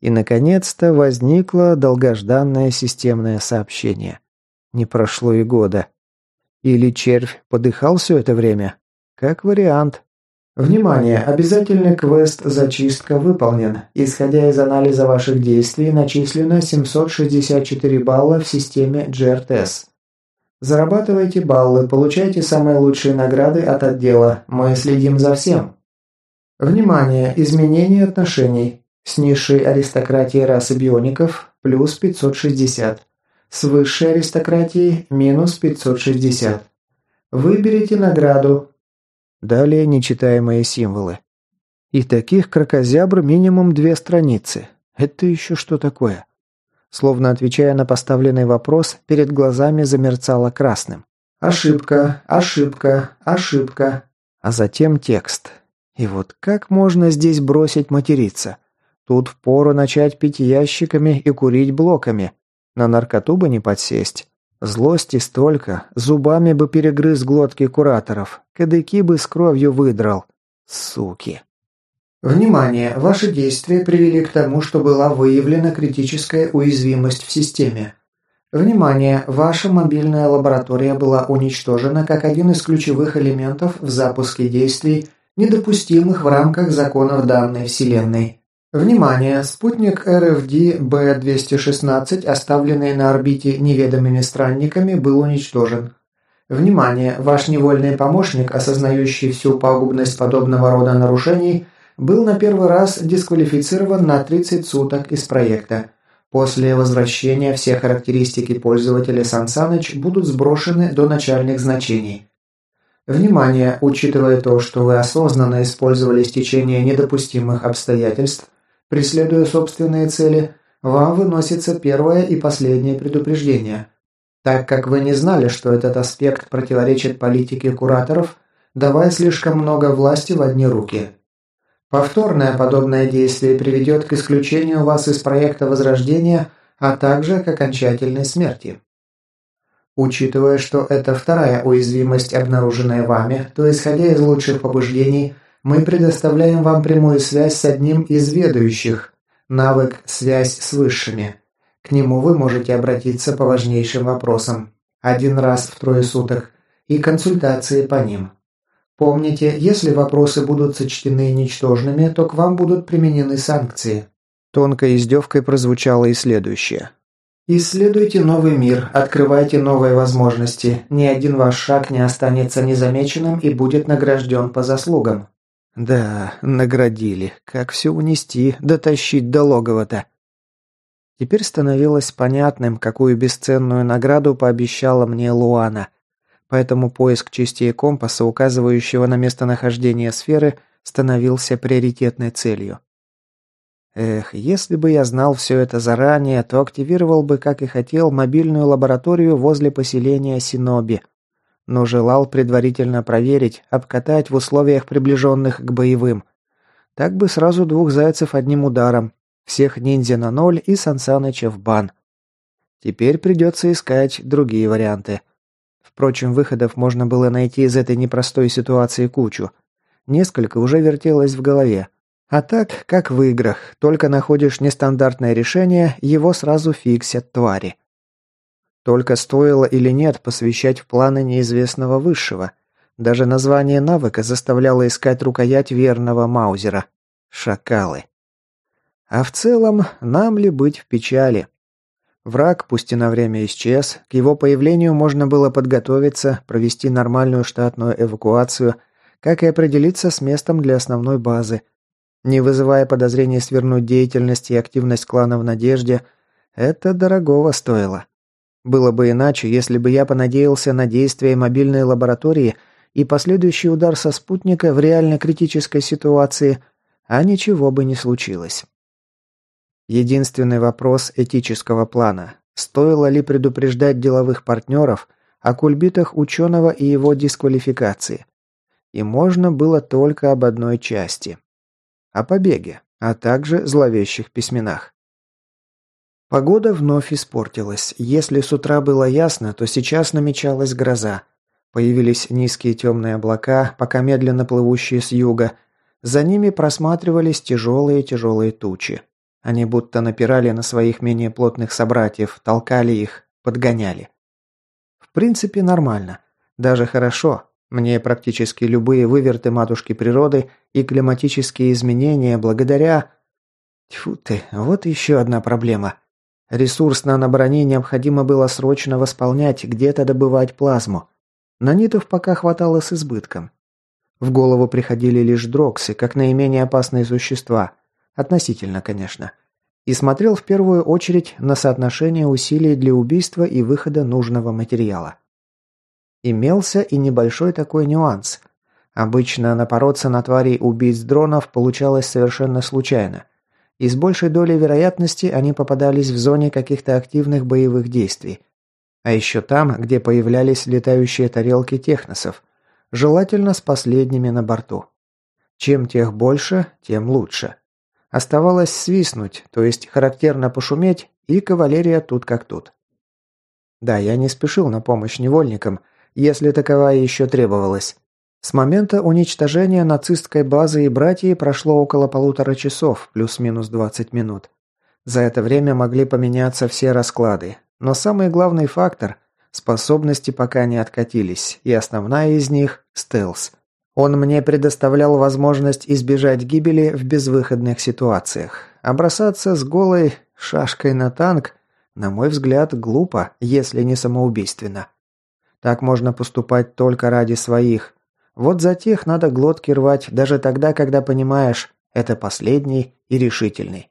И, наконец-то, возникло долгожданное системное сообщение. Не прошло и года. Или червь подыхал все это время? Как вариант. Внимание! Обязательный квест «Зачистка» выполнен. Исходя из анализа ваших действий, начислено 764 балла в системе GRTS. Зарабатывайте баллы, получайте самые лучшие награды от отдела. Мы следим за всем. Внимание! Изменение отношений. С низшей аристократией расы биоников – плюс 560. С высшей аристократией – минус 560. Выберите награду Далее нечитаемые символы. И таких крокозябр минимум две страницы. Это еще что такое? Словно отвечая на поставленный вопрос, перед глазами замерцало красным. «Ошибка, ошибка, ошибка». А затем текст. И вот как можно здесь бросить материться? Тут впору начать пить ящиками и курить блоками. На наркоту бы не подсесть. Злости столько, зубами бы перегрыз глотки кураторов, кадыки бы с кровью выдрал. Суки. Внимание! Ваши действия привели к тому, что была выявлена критическая уязвимость в системе. Внимание! Ваша мобильная лаборатория была уничтожена как один из ключевых элементов в запуске действий, недопустимых в рамках законов данной Вселенной. Внимание! Спутник РФД Б-216, оставленный на орбите неведомыми странниками, был уничтожен. Внимание! Ваш невольный помощник, осознающий всю пагубность подобного рода нарушений, был на первый раз дисквалифицирован на 30 суток из проекта. После возвращения все характеристики пользователя Сансаныч будут сброшены до начальных значений. Внимание! Учитывая то, что вы осознанно использовали стечение недопустимых обстоятельств, Преследуя собственные цели, вам выносится первое и последнее предупреждение. Так как вы не знали, что этот аспект противоречит политике кураторов, давая слишком много власти в одни руки. Повторное подобное действие приведет к исключению вас из проекта Возрождения, а также к окончательной смерти. Учитывая, что это вторая уязвимость, обнаруженная вами, то, исходя из лучших побуждений, мы предоставляем вам прямую связь с одним из ведущих, навык «Связь с высшими». К нему вы можете обратиться по важнейшим вопросам. Один раз в трое суток. И консультации по ним. Помните, если вопросы будут сочтены ничтожными, то к вам будут применены санкции. Тонкой издевкой прозвучало и следующее. Исследуйте новый мир, открывайте новые возможности. Ни один ваш шаг не останется незамеченным и будет награжден по заслугам. Да, наградили. Как все унести, дотащить до логова-то? Теперь становилось понятным, какую бесценную награду пообещала мне Луана. Поэтому поиск частей компаса, указывающего на местонахождение сферы, становился приоритетной целью. Эх, если бы я знал все это заранее, то активировал бы, как и хотел, мобильную лабораторию возле поселения Синоби. Но желал предварительно проверить, обкатать в условиях приближенных к боевым. Так бы сразу двух зайцев одним ударом. Всех ниндзя на ноль и Сансаныча в бан. Теперь придется искать другие варианты. Впрочем, выходов можно было найти из этой непростой ситуации кучу. Несколько уже вертелось в голове, а так, как в играх, только находишь нестандартное решение, его сразу фиксят твари. Только стоило или нет посвящать в планы неизвестного высшего. Даже название навыка заставляло искать рукоять верного маузера. Шакалы. А в целом, нам ли быть в печали? Враг, пусть и на время исчез, к его появлению можно было подготовиться, провести нормальную штатную эвакуацию, как и определиться с местом для основной базы – не вызывая подозрений свернуть деятельность и активность клана в надежде, это дорогого стоило. Было бы иначе, если бы я понадеялся на действия мобильной лаборатории и последующий удар со спутника в реально критической ситуации, а ничего бы не случилось. Единственный вопрос этического плана. Стоило ли предупреждать деловых партнеров о кульбитах ученого и его дисквалификации? И можно было только об одной части о побеге, а также зловещих письменах. Погода вновь испортилась. Если с утра было ясно, то сейчас намечалась гроза. Появились низкие темные облака, пока медленно плывущие с юга. За ними просматривались тяжелые-тяжелые тучи. Они будто напирали на своих менее плотных собратьев, толкали их, подгоняли. В принципе, нормально. Даже хорошо. Мне практически любые выверты матушки природы и климатические изменения благодаря... Тьфу ты, вот еще одна проблема. Ресурс наноброни необходимо было срочно восполнять, где-то добывать плазму. Нанитов пока хватало с избытком. В голову приходили лишь дроксы, как наименее опасные существа. Относительно, конечно. И смотрел в первую очередь на соотношение усилий для убийства и выхода нужного материала. Имелся и небольшой такой нюанс. Обычно напороться на тварей убийц дронов получалось совершенно случайно. И с большей долей вероятности они попадались в зоне каких-то активных боевых действий. А еще там, где появлялись летающие тарелки техносов. Желательно с последними на борту. Чем тех больше, тем лучше. Оставалось свистнуть, то есть характерно пошуметь, и кавалерия тут как тут. Да, я не спешил на помощь невольникам – если таковая еще требовалась. С момента уничтожения нацистской базы и братьев прошло около полутора часов, плюс-минус 20 минут. За это время могли поменяться все расклады, но самый главный фактор – способности пока не откатились, и основная из них – стелс. Он мне предоставлял возможность избежать гибели в безвыходных ситуациях. А с голой шашкой на танк, на мой взгляд, глупо, если не самоубийственно. Так можно поступать только ради своих. Вот за тех надо глотки рвать даже тогда, когда понимаешь, это последний и решительный.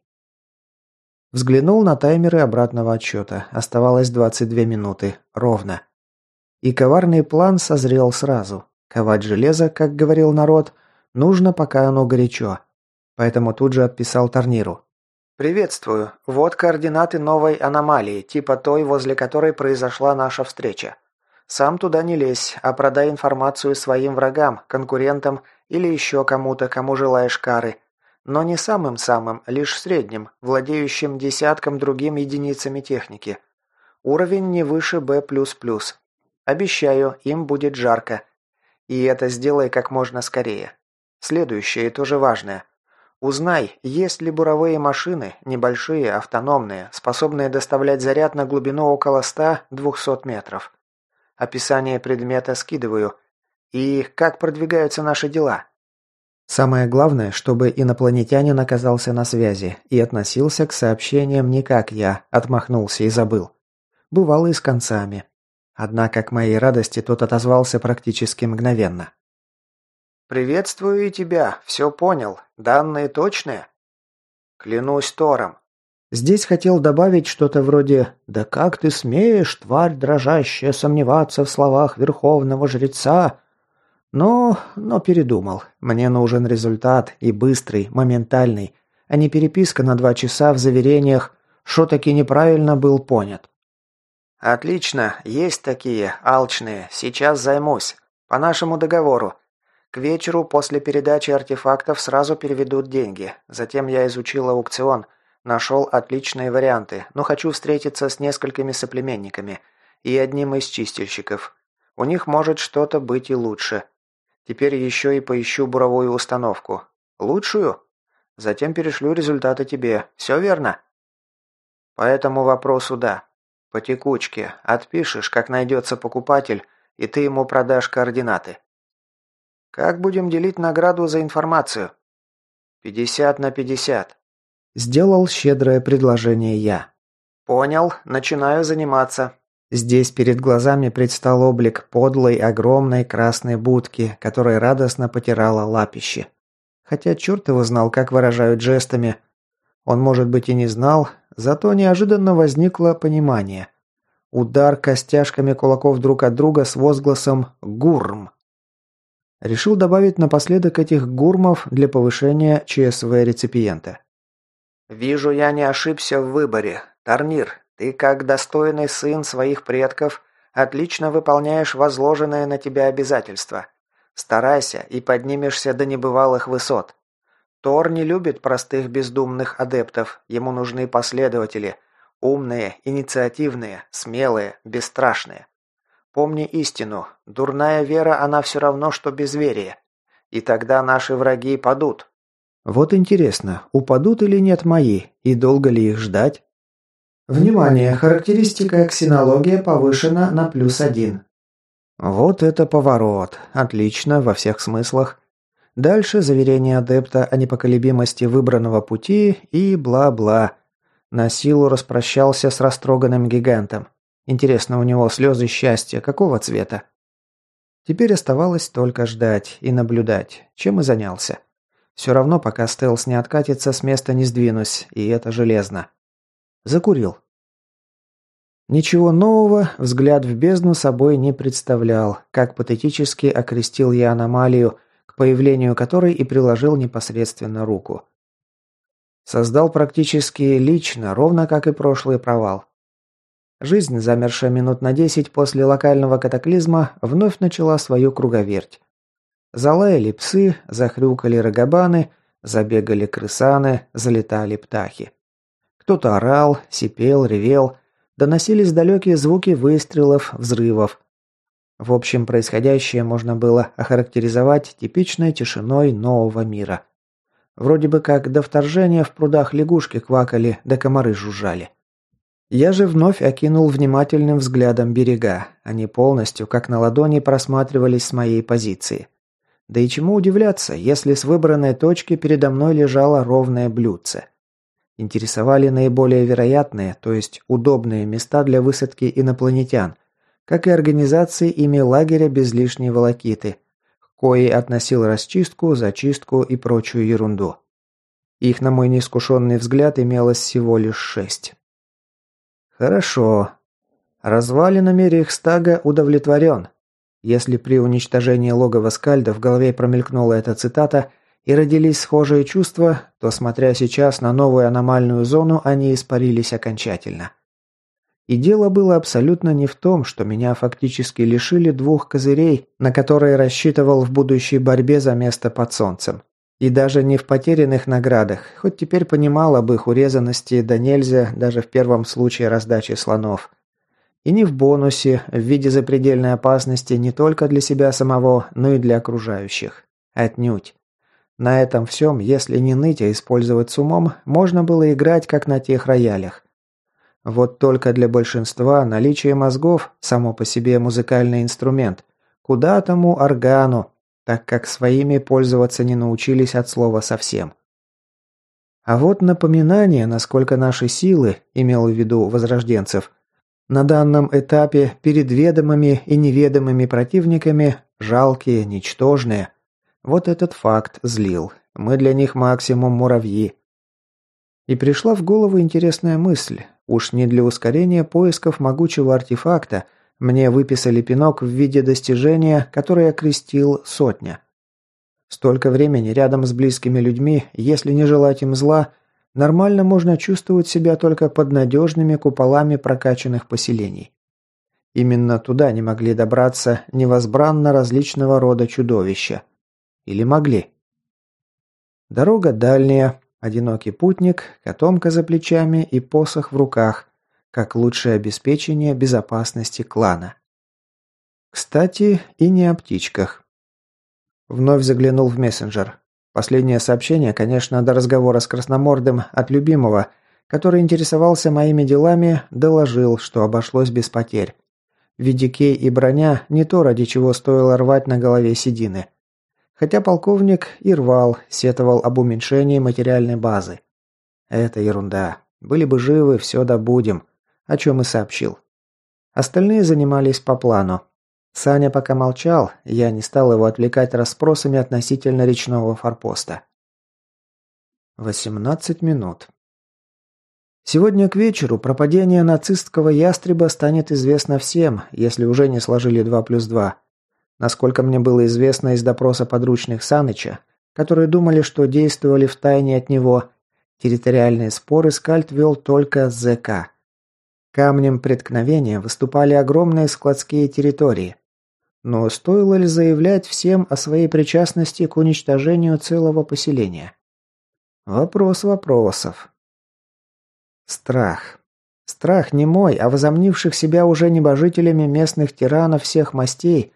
Взглянул на таймеры обратного отсчета. Оставалось 22 минуты. Ровно. И коварный план созрел сразу. Ковать железо, как говорил народ, нужно, пока оно горячо. Поэтому тут же отписал Торниру. «Приветствую. Вот координаты новой аномалии, типа той, возле которой произошла наша встреча. Сам туда не лезь, а продай информацию своим врагам, конкурентам или еще кому-то, кому желаешь кары. Но не самым-самым, лишь средним, владеющим десятком другим единицами техники. Уровень не выше Б++. Обещаю, им будет жарко. И это сделай как можно скорее. Следующее тоже важное. Узнай, есть ли буровые машины, небольшие, автономные, способные доставлять заряд на глубину около 100-200 метров. Описание предмета скидываю. И как продвигаются наши дела? Самое главное, чтобы инопланетянин оказался на связи и относился к сообщениям не как я, отмахнулся и забыл. Бывало и с концами. Однако к моей радости тот отозвался практически мгновенно. «Приветствую и тебя. Все понял. Данные точные?» «Клянусь Тором». Здесь хотел добавить что-то вроде «Да как ты смеешь, тварь дрожащая, сомневаться в словах верховного жреца?» Но... но передумал. Мне нужен результат и быстрый, моментальный, а не переписка на два часа в заверениях, что таки неправильно был понят. «Отлично, есть такие, алчные, сейчас займусь. По нашему договору. К вечеру после передачи артефактов сразу переведут деньги. Затем я изучил аукцион, нашел отличные варианты, но хочу встретиться с несколькими соплеменниками и одним из чистильщиков. У них может что-то быть и лучше. Теперь еще и поищу буровую установку. Лучшую? Затем перешлю результаты тебе. Все верно?» «По этому вопросу да. По текучке. Отпишешь, как найдется покупатель, и ты ему продашь координаты. Как будем делить награду за информацию? Пятьдесят на пятьдесят. Сделал щедрое предложение я. Понял, начинаю заниматься. Здесь перед глазами предстал облик подлой, огромной красной будки, которая радостно потирала лапище. Хотя черт его знал, как выражают жестами. Он, может быть, и не знал, Зато неожиданно возникло понимание. Удар костяшками кулаков друг от друга с возгласом «Гурм». Решил добавить напоследок этих гурмов для повышения ЧСВ реципиента. «Вижу, я не ошибся в выборе. Тарнир, ты, как достойный сын своих предков, отлично выполняешь возложенные на тебя обязательства. Старайся и поднимешься до небывалых высот. Тор не любит простых бездумных адептов, ему нужны последователи. Умные, инициативные, смелые, бесстрашные. Помни истину, дурная вера, она все равно, что безверие. И тогда наши враги падут. Вот интересно, упадут или нет мои, и долго ли их ждать? Внимание, характеристика ксенология повышена на плюс один. Вот это поворот. Отлично, во всех смыслах. Дальше заверение адепта о непоколебимости выбранного пути и бла-бла. На силу распрощался с растроганным гигантом. Интересно, у него слезы счастья какого цвета? Теперь оставалось только ждать и наблюдать, чем и занялся. Все равно, пока стелс не откатится, с места не сдвинусь, и это железно. Закурил. Ничего нового взгляд в бездну собой не представлял, как патетически окрестил я аномалию – к появлению которой и приложил непосредственно руку. Создал практически лично, ровно как и прошлый провал. Жизнь, замершая минут на десять после локального катаклизма, вновь начала свою круговерть. Залаяли псы, захрюкали рогобаны, забегали крысаны, залетали птахи. Кто-то орал, сипел, ревел, доносились далекие звуки выстрелов, взрывов. В общем, происходящее можно было охарактеризовать типичной тишиной нового мира. Вроде бы как до вторжения в прудах лягушки квакали, да комары жужжали. Я же вновь окинул внимательным взглядом берега. Они полностью, как на ладони, просматривались с моей позиции. Да и чему удивляться, если с выбранной точки передо мной лежало ровное блюдце. Интересовали наиболее вероятные, то есть удобные места для высадки инопланетян, как и организации ими лагеря без лишней волокиты, к коей относил расчистку, зачистку и прочую ерунду. Их, на мой неискушенный взгляд, имелось всего лишь шесть. Хорошо. Развалинами Рейхстага удовлетворен. Если при уничтожении логова Скальда в голове промелькнула эта цитата и родились схожие чувства, то, смотря сейчас на новую аномальную зону, они испарились окончательно. И дело было абсолютно не в том, что меня фактически лишили двух козырей, на которые рассчитывал в будущей борьбе за место под солнцем. И даже не в потерянных наградах, хоть теперь понимал об их урезанности да нельзя даже в первом случае раздачи слонов. И не в бонусе, в виде запредельной опасности не только для себя самого, но и для окружающих. Отнюдь. На этом всем, если не ныть, а использовать с умом, можно было играть как на тех роялях. Вот только для большинства наличие мозгов – само по себе музыкальный инструмент. Куда тому органу? так как своими пользоваться не научились от слова совсем. А вот напоминание, насколько наши силы, имел в виду возрожденцев, на данном этапе перед ведомыми и неведомыми противниками жалкие, ничтожные. Вот этот факт злил. Мы для них максимум муравьи. И пришла в голову интересная мысль. Уж не для ускорения поисков могучего артефакта мне выписали пинок в виде достижения, которое я крестил «сотня». Столько времени рядом с близкими людьми, если не желать им зла, нормально можно чувствовать себя только под надежными куполами прокачанных поселений. Именно туда не могли добраться невозбранно различного рода чудовища. Или могли? Дорога дальняя, одинокий путник, котомка за плечами и посох в руках, как лучшее обеспечение безопасности клана. Кстати, и не о птичках. Вновь заглянул в мессенджер. Последнее сообщение, конечно, до разговора с Красномордым от любимого, который интересовался моими делами, доложил, что обошлось без потерь. Видикей и броня не то, ради чего стоило рвать на голове седины. Хотя полковник и рвал, сетовал об уменьшении материальной базы. Это ерунда. Были бы живы, все добудем. О чем и сообщил. Остальные занимались по плану. Саня пока молчал, я не стал его отвлекать расспросами относительно речного форпоста. 18 минут. Сегодня к вечеру пропадение нацистского ястреба станет известно всем, если уже не сложили 2 плюс 2. Насколько мне было известно из допроса подручных Саныча, которые думали, что действовали в тайне от него, территориальные споры Скальд вел только ЗК. Камнем преткновения выступали огромные складские территории. Но стоило ли заявлять всем о своей причастности к уничтожению целого поселения? Вопрос вопросов. Страх. Страх не мой, а возомнивших себя уже небожителями местных тиранов всех мастей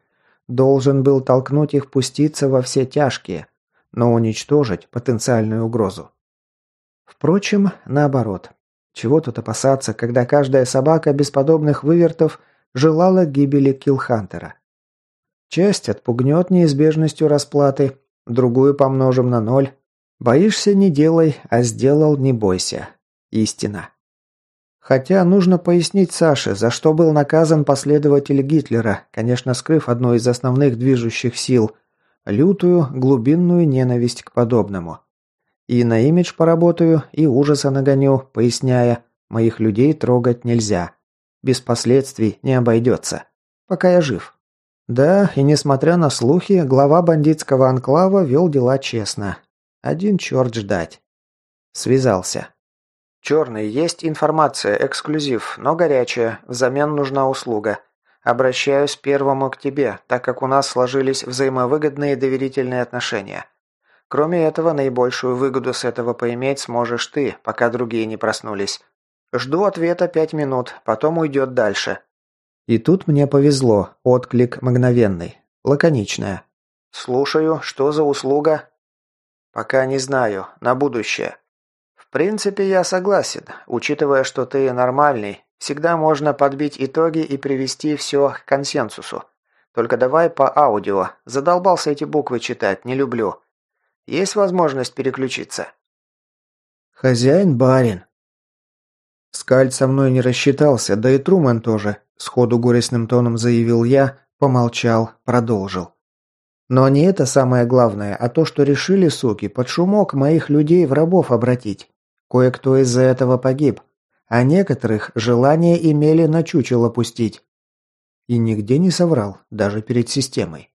должен был толкнуть их пуститься во все тяжкие, но уничтожить потенциальную угрозу. Впрочем, наоборот. Чего тут опасаться, когда каждая собака без подобных вывертов желала гибели Киллхантера? Часть отпугнет неизбежностью расплаты, другую помножим на ноль. Боишься – не делай, а сделал – не бойся. Истина. Хотя нужно пояснить Саше, за что был наказан последователь Гитлера, конечно, скрыв одну из основных движущих сил – лютую, глубинную ненависть к подобному. И на имидж поработаю, и ужаса нагоню, поясняя, моих людей трогать нельзя. Без последствий не обойдется. Пока я жив. Да, и несмотря на слухи, глава бандитского анклава вел дела честно. Один черт ждать. Связался. «Черный, есть информация, эксклюзив, но горячая. Взамен нужна услуга. Обращаюсь первому к тебе, так как у нас сложились взаимовыгодные доверительные отношения. Кроме этого, наибольшую выгоду с этого поиметь сможешь ты, пока другие не проснулись. Жду ответа пять минут, потом уйдет дальше. И тут мне повезло, отклик мгновенный, лаконичная. «Слушаю, что за услуга?» «Пока не знаю, на будущее». «В принципе, я согласен. Учитывая, что ты нормальный, всегда можно подбить итоги и привести все к консенсусу. Только давай по аудио. Задолбался эти буквы читать, не люблю. Есть возможность переключиться?» «Хозяин барин». Скальд со мной не рассчитался, да и Трумэн тоже. Сходу горестным тоном заявил я, помолчал, продолжил. Но не это самое главное, а то, что решили, суки, под шумок моих людей в рабов обратить. Кое-кто из-за этого погиб, а некоторых желание имели на чучело пустить. И нигде не соврал, даже перед системой.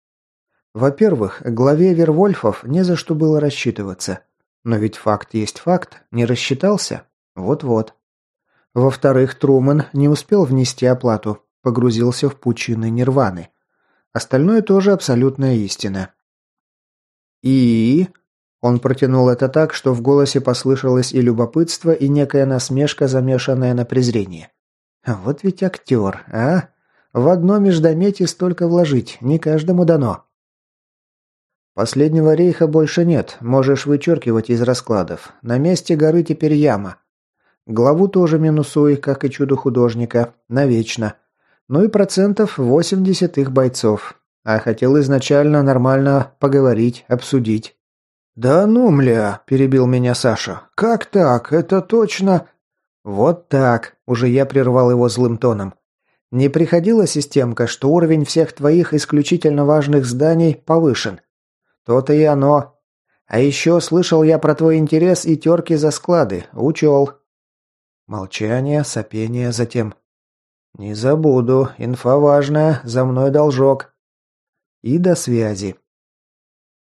Во-первых, главе Вервольфов не за что было рассчитываться. Но ведь факт есть факт, не рассчитался? Вот-вот. Во-вторых, Трумэн не успел внести оплату, погрузился в пучины нирваны. Остальное тоже абсолютная истина. И... Он протянул это так, что в голосе послышалось и любопытство, и некая насмешка, замешанная на презрение. Вот ведь актер, а? В одно междометие столько вложить, не каждому дано. Последнего рейха больше нет, можешь вычеркивать из раскладов. На месте горы теперь яма. Главу тоже минусуй, как и чудо художника, навечно. Ну и процентов 80 их бойцов. А хотел изначально нормально поговорить, обсудить. «Да ну, мля!» – перебил меня Саша. «Как так? Это точно...» «Вот так!» – уже я прервал его злым тоном. «Не приходила системка, что уровень всех твоих исключительно важных зданий повышен? То-то и оно. А еще слышал я про твой интерес и терки за склады. Учел». Молчание, сопение, затем... «Не забуду. Инфа важная. За мной должок». И до связи.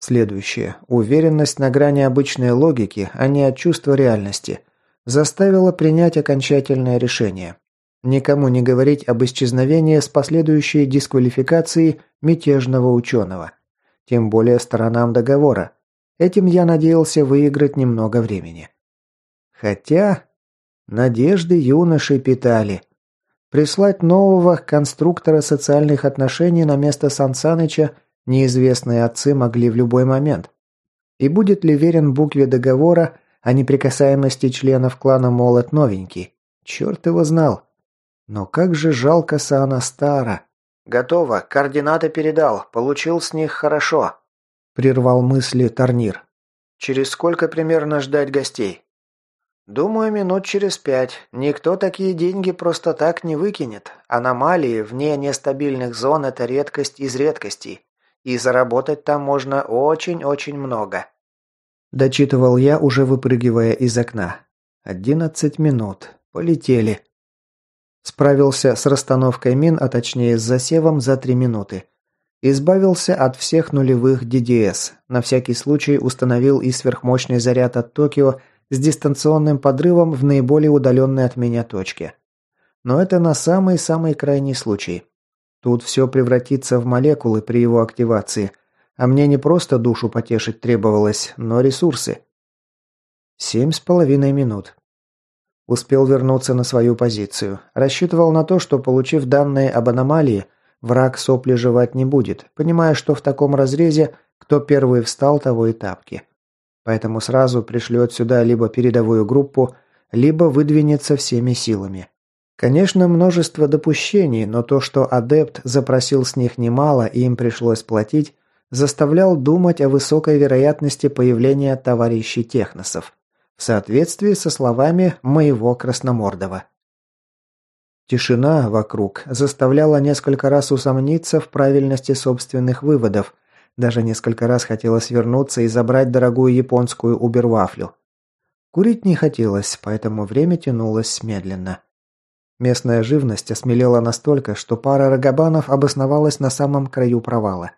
Следующее. Уверенность на грани обычной логики, а не от чувства реальности, заставила принять окончательное решение. Никому не говорить об исчезновении с последующей дисквалификацией мятежного ученого. Тем более сторонам договора. Этим я надеялся выиграть немного времени. Хотя... Надежды юноши питали. Прислать нового конструктора социальных отношений на место Сансаныча Неизвестные отцы могли в любой момент. И будет ли верен букве договора о неприкасаемости членов клана Молот новенький? Черт его знал. Но как же жалко Сана Стара. «Готово. Координаты передал. Получил с них хорошо», – прервал мысли Тарнир. «Через сколько примерно ждать гостей?» «Думаю, минут через пять. Никто такие деньги просто так не выкинет. Аномалии вне нестабильных зон – это редкость из редкостей. И заработать там можно очень-очень много. Дочитывал я, уже выпрыгивая из окна. Одиннадцать минут. Полетели. Справился с расстановкой мин, а точнее с засевом за три минуты. Избавился от всех нулевых ДДС. На всякий случай установил и сверхмощный заряд от Токио с дистанционным подрывом в наиболее удаленной от меня точке. Но это на самый-самый крайний случай. Тут все превратится в молекулы при его активации. А мне не просто душу потешить требовалось, но ресурсы. Семь с половиной минут. Успел вернуться на свою позицию. Рассчитывал на то, что, получив данные об аномалии, враг сопли жевать не будет, понимая, что в таком разрезе кто первый встал, того и тапки. Поэтому сразу пришлет сюда либо передовую группу, либо выдвинется всеми силами. Конечно, множество допущений, но то, что адепт запросил с них немало и им пришлось платить, заставлял думать о высокой вероятности появления товарищей техносов, в соответствии со словами моего Красномордова. Тишина вокруг заставляла несколько раз усомниться в правильности собственных выводов, даже несколько раз хотелось вернуться и забрать дорогую японскую убервафлю. Курить не хотелось, поэтому время тянулось медленно. Местная живность осмелела настолько, что пара рогобанов обосновалась на самом краю провала.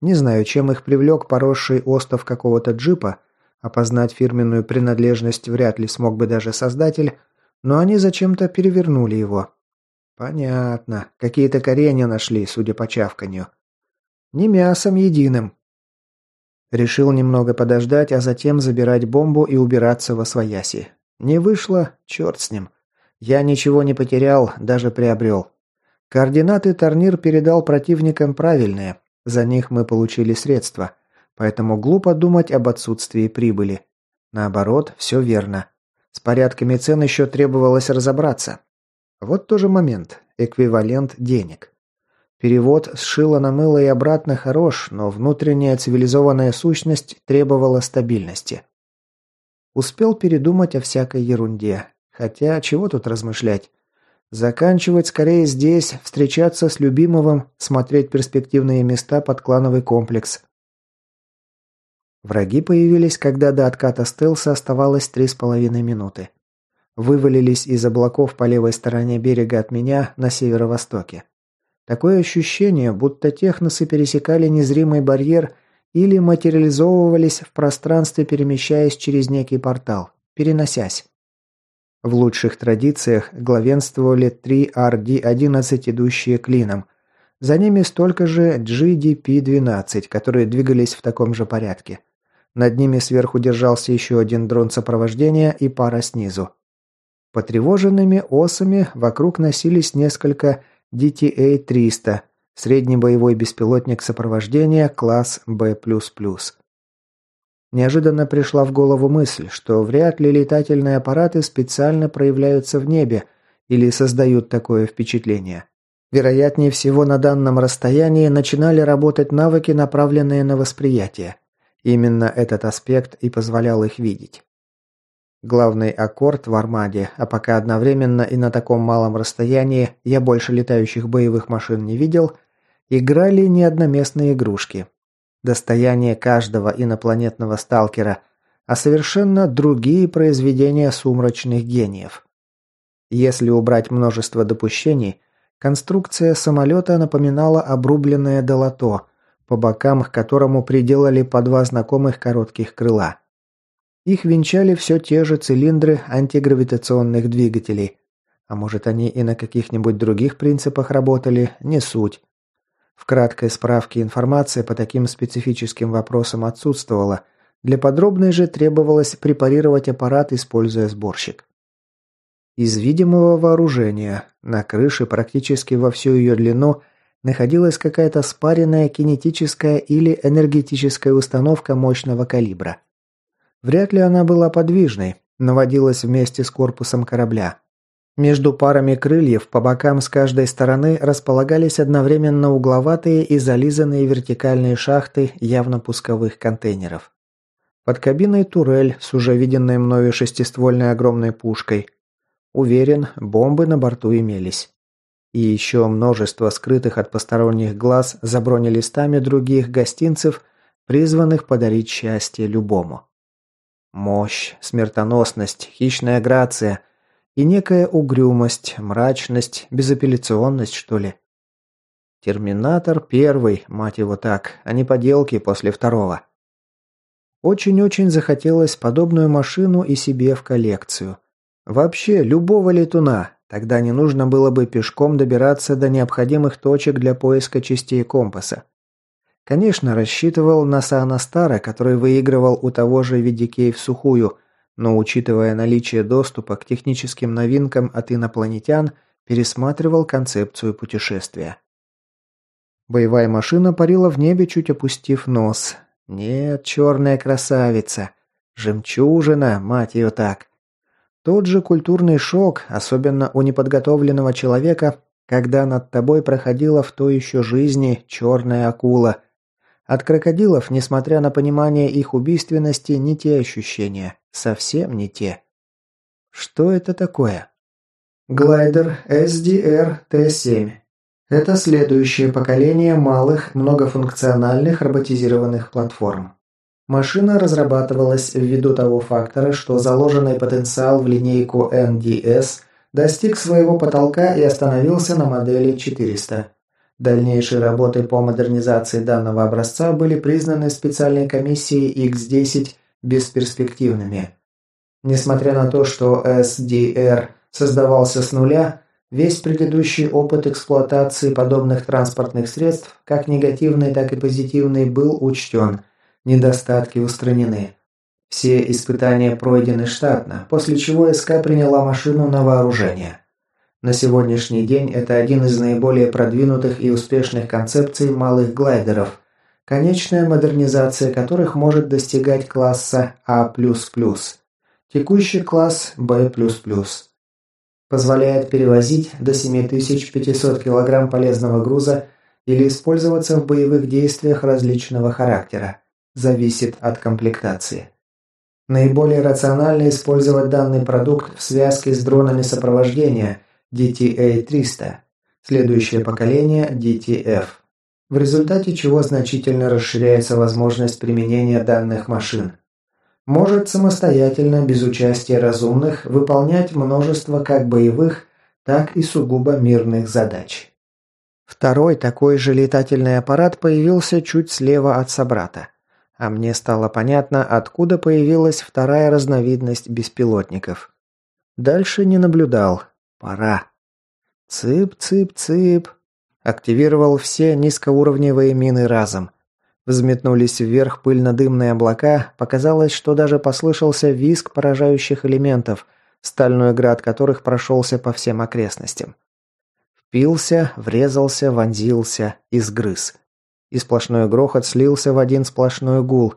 Не знаю, чем их привлек поросший остов какого-то джипа, опознать фирменную принадлежность вряд ли смог бы даже создатель, но они зачем-то перевернули его. Понятно, какие-то коренья нашли, судя по чавканью. Не мясом единым. Решил немного подождать, а затем забирать бомбу и убираться во свояси. Не вышло, черт с ним. Я ничего не потерял, даже приобрел. Координаты Тарнир передал противникам правильные, за них мы получили средства, поэтому глупо думать об отсутствии прибыли. Наоборот, все верно. С порядками цен еще требовалось разобраться. Вот тоже момент, эквивалент денег. Перевод с шила на мыло и обратно хорош, но внутренняя цивилизованная сущность требовала стабильности. Успел передумать о всякой ерунде, Хотя, чего тут размышлять? Заканчивать скорее здесь, встречаться с любимым, смотреть перспективные места под клановый комплекс. Враги появились, когда до отката стелса оставалось три с половиной минуты. Вывалились из облаков по левой стороне берега от меня на северо-востоке. Такое ощущение, будто техносы пересекали незримый барьер или материализовывались в пространстве, перемещаясь через некий портал, переносясь. В лучших традициях главенствовали три RD-11, идущие клином. За ними столько же GDP-12, которые двигались в таком же порядке. Над ними сверху держался еще один дрон сопровождения и пара снизу. Потревоженными осами вокруг носились несколько DTA-300, средний боевой беспилотник сопровождения класс B++. Неожиданно пришла в голову мысль, что вряд ли летательные аппараты специально проявляются в небе или создают такое впечатление. Вероятнее всего, на данном расстоянии начинали работать навыки, направленные на восприятие. Именно этот аспект и позволял их видеть. Главный аккорд в Армаде, а пока одновременно и на таком малом расстоянии я больше летающих боевых машин не видел, играли не одноместные игрушки. Достояние каждого инопланетного сталкера, а совершенно другие произведения сумрачных гениев. Если убрать множество допущений, конструкция самолета напоминала обрубленное долото, по бокам к которому приделали по два знакомых коротких крыла. Их венчали все те же цилиндры антигравитационных двигателей. А может, они и на каких-нибудь других принципах работали, не суть. В краткой справке информация по таким специфическим вопросам отсутствовала. Для подробной же требовалось препарировать аппарат, используя сборщик. Из видимого вооружения на крыше практически во всю ее длину находилась какая-то спаренная кинетическая или энергетическая установка мощного калибра. Вряд ли она была подвижной, наводилась вместе с корпусом корабля. Между парами крыльев по бокам с каждой стороны располагались одновременно угловатые и зализанные вертикальные шахты явно пусковых контейнеров. Под кабиной турель с уже виденной мною шестиствольной огромной пушкой. Уверен, бомбы на борту имелись. И еще множество скрытых от посторонних глаз за бронелистами других гостинцев, призванных подарить счастье любому. Мощь, смертоносность, хищная грация и некая угрюмость, мрачность, безапелляционность, что ли. Терминатор первый, мать его так, а не поделки после второго. Очень-очень захотелось подобную машину и себе в коллекцию. Вообще, любого летуна, тогда не нужно было бы пешком добираться до необходимых точек для поиска частей компаса. Конечно, рассчитывал на Саана Стара, который выигрывал у того же Видикей в сухую, но учитывая наличие доступа к техническим новинкам от инопланетян, пересматривал концепцию путешествия. Боевая машина парила в небе, чуть опустив нос. Нет, черная красавица. Жемчужина, мать ее так. Тот же культурный шок, особенно у неподготовленного человека, когда над тобой проходила в той еще жизни черная акула, от крокодилов, несмотря на понимание их убийственности, не те ощущения. Совсем не те. Что это такое? Глайдер SDR-T7. Это следующее поколение малых, многофункциональных роботизированных платформ. Машина разрабатывалась ввиду того фактора, что заложенный потенциал в линейку NDS достиг своего потолка и остановился на модели 400. Дальнейшие работы по модернизации данного образца были признаны специальной комиссией X10 бесперспективными. Несмотря на то, что SDR создавался с нуля, весь предыдущий опыт эксплуатации подобных транспортных средств, как негативный, так и позитивный, был учтен, недостатки устранены. Все испытания пройдены штатно, после чего СК приняла машину на вооружение. На сегодняшний день это один из наиболее продвинутых и успешных концепций малых глайдеров, конечная модернизация которых может достигать класса А++, текущий класс Б++. Позволяет перевозить до 7500 кг полезного груза или использоваться в боевых действиях различного характера. Зависит от комплектации. Наиболее рационально использовать данный продукт в связке с дронами сопровождения – DTA-300, следующее поколение DTF, в результате чего значительно расширяется возможность применения данных машин. Может самостоятельно, без участия разумных, выполнять множество как боевых, так и сугубо мирных задач. Второй такой же летательный аппарат появился чуть слева от собрата. А мне стало понятно, откуда появилась вторая разновидность беспилотников. Дальше не наблюдал, Пора. Цып-цып-цып. Активировал все низкоуровневые мины разом. Взметнулись вверх пыльно-дымные облака, показалось, что даже послышался визг поражающих элементов, стальной град которых прошелся по всем окрестностям. Впился, врезался, вонзился и сгрыз. И сплошной грохот слился в один сплошной гул.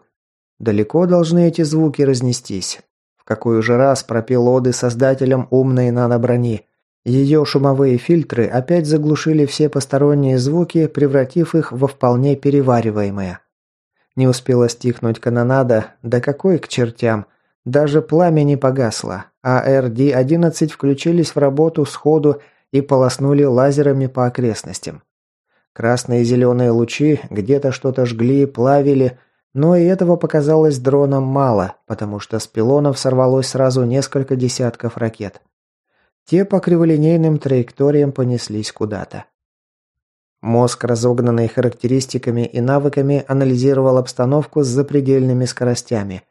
Далеко должны эти звуки разнестись. В какой уже раз пропел оды создателям умной наноброни. Ее шумовые фильтры опять заглушили все посторонние звуки, превратив их во вполне перевариваемые. Не успела стихнуть канонада, да какой к чертям, даже пламя не погасло, а РД-11 включились в работу сходу и полоснули лазерами по окрестностям. Красные и зеленые лучи где-то что-то жгли, плавили, но и этого показалось дроном мало, потому что с пилонов сорвалось сразу несколько десятков ракет. Те по криволинейным траекториям понеслись куда-то. Мозг, разогнанный характеристиками и навыками, анализировал обстановку с запредельными скоростями.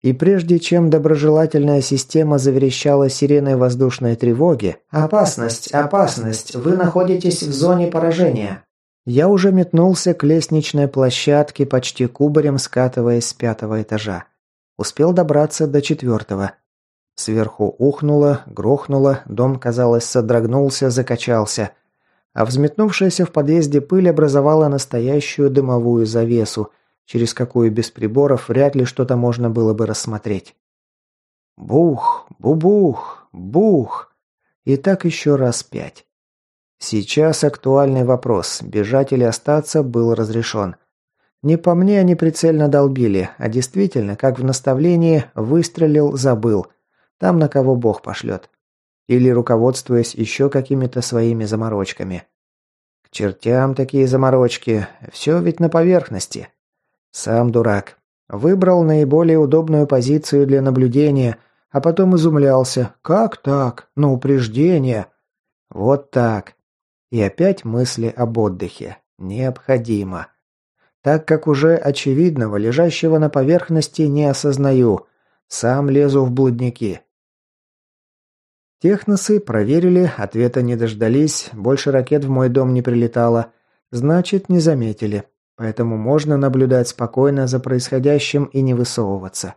И прежде чем доброжелательная система заверещала сиреной воздушной тревоги «Опасность! Опасность! Вы находитесь в зоне поражения!» Я уже метнулся к лестничной площадке, почти кубарем скатываясь с пятого этажа. Успел добраться до четвертого. Сверху ухнуло, грохнуло, дом, казалось, содрогнулся, закачался. А взметнувшаяся в подъезде пыль образовала настоящую дымовую завесу, через какую без приборов вряд ли что-то можно было бы рассмотреть. Бух, бубух, бух. И так еще раз пять. Сейчас актуальный вопрос, бежать или остаться, был разрешен. Не по мне они прицельно долбили, а действительно, как в наставлении, выстрелил, забыл – там на кого бог пошлет. Или руководствуясь еще какими-то своими заморочками. К чертям такие заморочки. Все ведь на поверхности. Сам дурак. Выбрал наиболее удобную позицию для наблюдения, а потом изумлялся. Как так? На упреждение. Вот так. И опять мысли об отдыхе. Необходимо. Так как уже очевидного, лежащего на поверхности, не осознаю. Сам лезу в блудники. Техносы проверили, ответа не дождались, больше ракет в мой дом не прилетало. Значит, не заметили. Поэтому можно наблюдать спокойно за происходящим и не высовываться.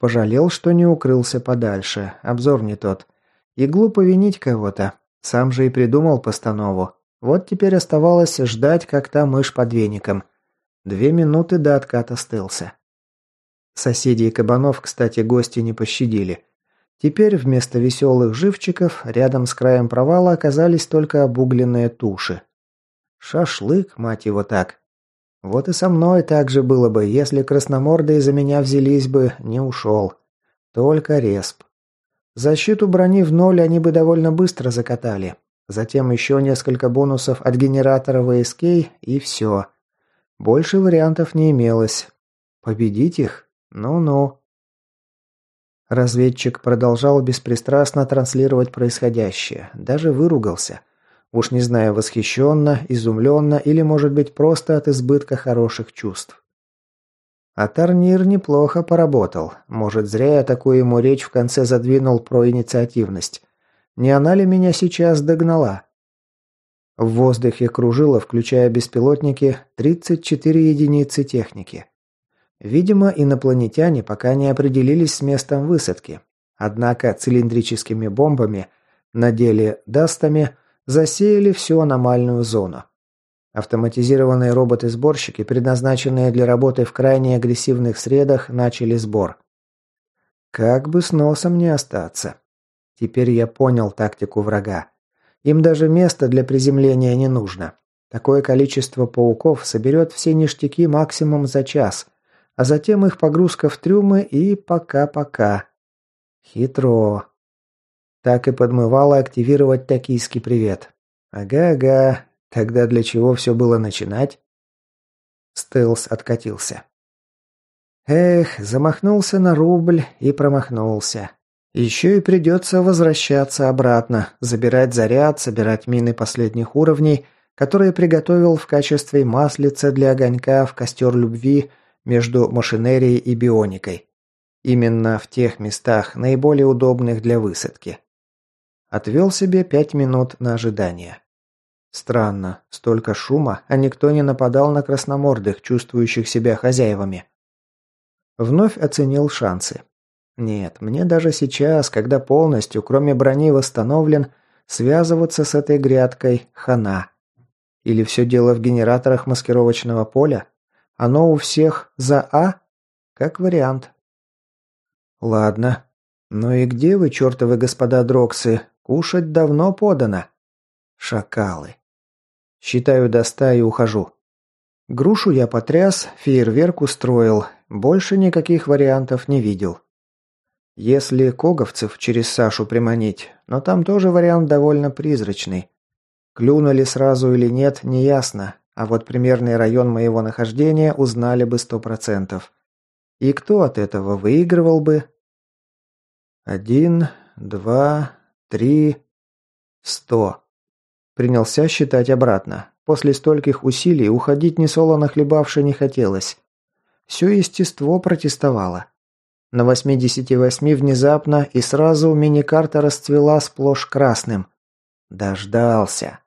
Пожалел, что не укрылся подальше. Обзор не тот. И глупо винить кого-то. Сам же и придумал постанову. Вот теперь оставалось ждать, как та мышь под веником. Две минуты до отката стылся. Соседей кабанов, кстати, гости не пощадили. Теперь вместо веселых живчиков рядом с краем провала оказались только обугленные туши. Шашлык, мать его так. Вот и со мной так же было бы, если красномордые за меня взялись бы, не ушел. Только респ. Защиту брони в ноль они бы довольно быстро закатали. Затем еще несколько бонусов от генератора ВСК и все. Больше вариантов не имелось. Победить их? Ну-ну. Разведчик продолжал беспристрастно транслировать происходящее, даже выругался. Уж не знаю, восхищенно, изумленно или, может быть, просто от избытка хороших чувств. А Тарнир неплохо поработал. Может, зря я такую ему речь в конце задвинул про инициативность. Не она ли меня сейчас догнала? В воздухе кружило, включая беспилотники, 34 единицы техники. Видимо, инопланетяне пока не определились с местом высадки. Однако цилиндрическими бомбами, на деле дастами, засеяли всю аномальную зону. Автоматизированные роботы-сборщики, предназначенные для работы в крайне агрессивных средах, начали сбор. Как бы с носом не остаться. Теперь я понял тактику врага. Им даже места для приземления не нужно. Такое количество пауков соберет все ништяки максимум за час, а затем их погрузка в трюмы и пока-пока. Хитро. Так и подмывало активировать токийский привет. Ага-ага. Тогда для чего все было начинать? Стелс откатился. Эх, замахнулся на рубль и промахнулся. Еще и придется возвращаться обратно, забирать заряд, собирать мины последних уровней, которые приготовил в качестве маслица для огонька в костер любви между машинерией и бионикой. Именно в тех местах, наиболее удобных для высадки. Отвел себе пять минут на ожидание. Странно, столько шума, а никто не нападал на красномордых, чувствующих себя хозяевами. Вновь оценил шансы. Нет, мне даже сейчас, когда полностью, кроме брони, восстановлен, связываться с этой грядкой хана. Или все дело в генераторах маскировочного поля? Оно у всех за А? Как вариант. Ладно. Ну и где вы, чертовы господа Дроксы? Кушать давно подано. Шакалы. Считаю до ста и ухожу. Грушу я потряс, фейерверк устроил. Больше никаких вариантов не видел. Если Коговцев через Сашу приманить, но там тоже вариант довольно призрачный. Клюнули сразу или нет, неясно, а вот примерный район моего нахождения узнали бы сто процентов. И кто от этого выигрывал бы? Один, два, три, сто. Принялся считать обратно. После стольких усилий уходить несолоно хлебавши не хотелось. Все естество протестовало. На 88 внезапно и сразу мини-карта расцвела сплошь красным. Дождался.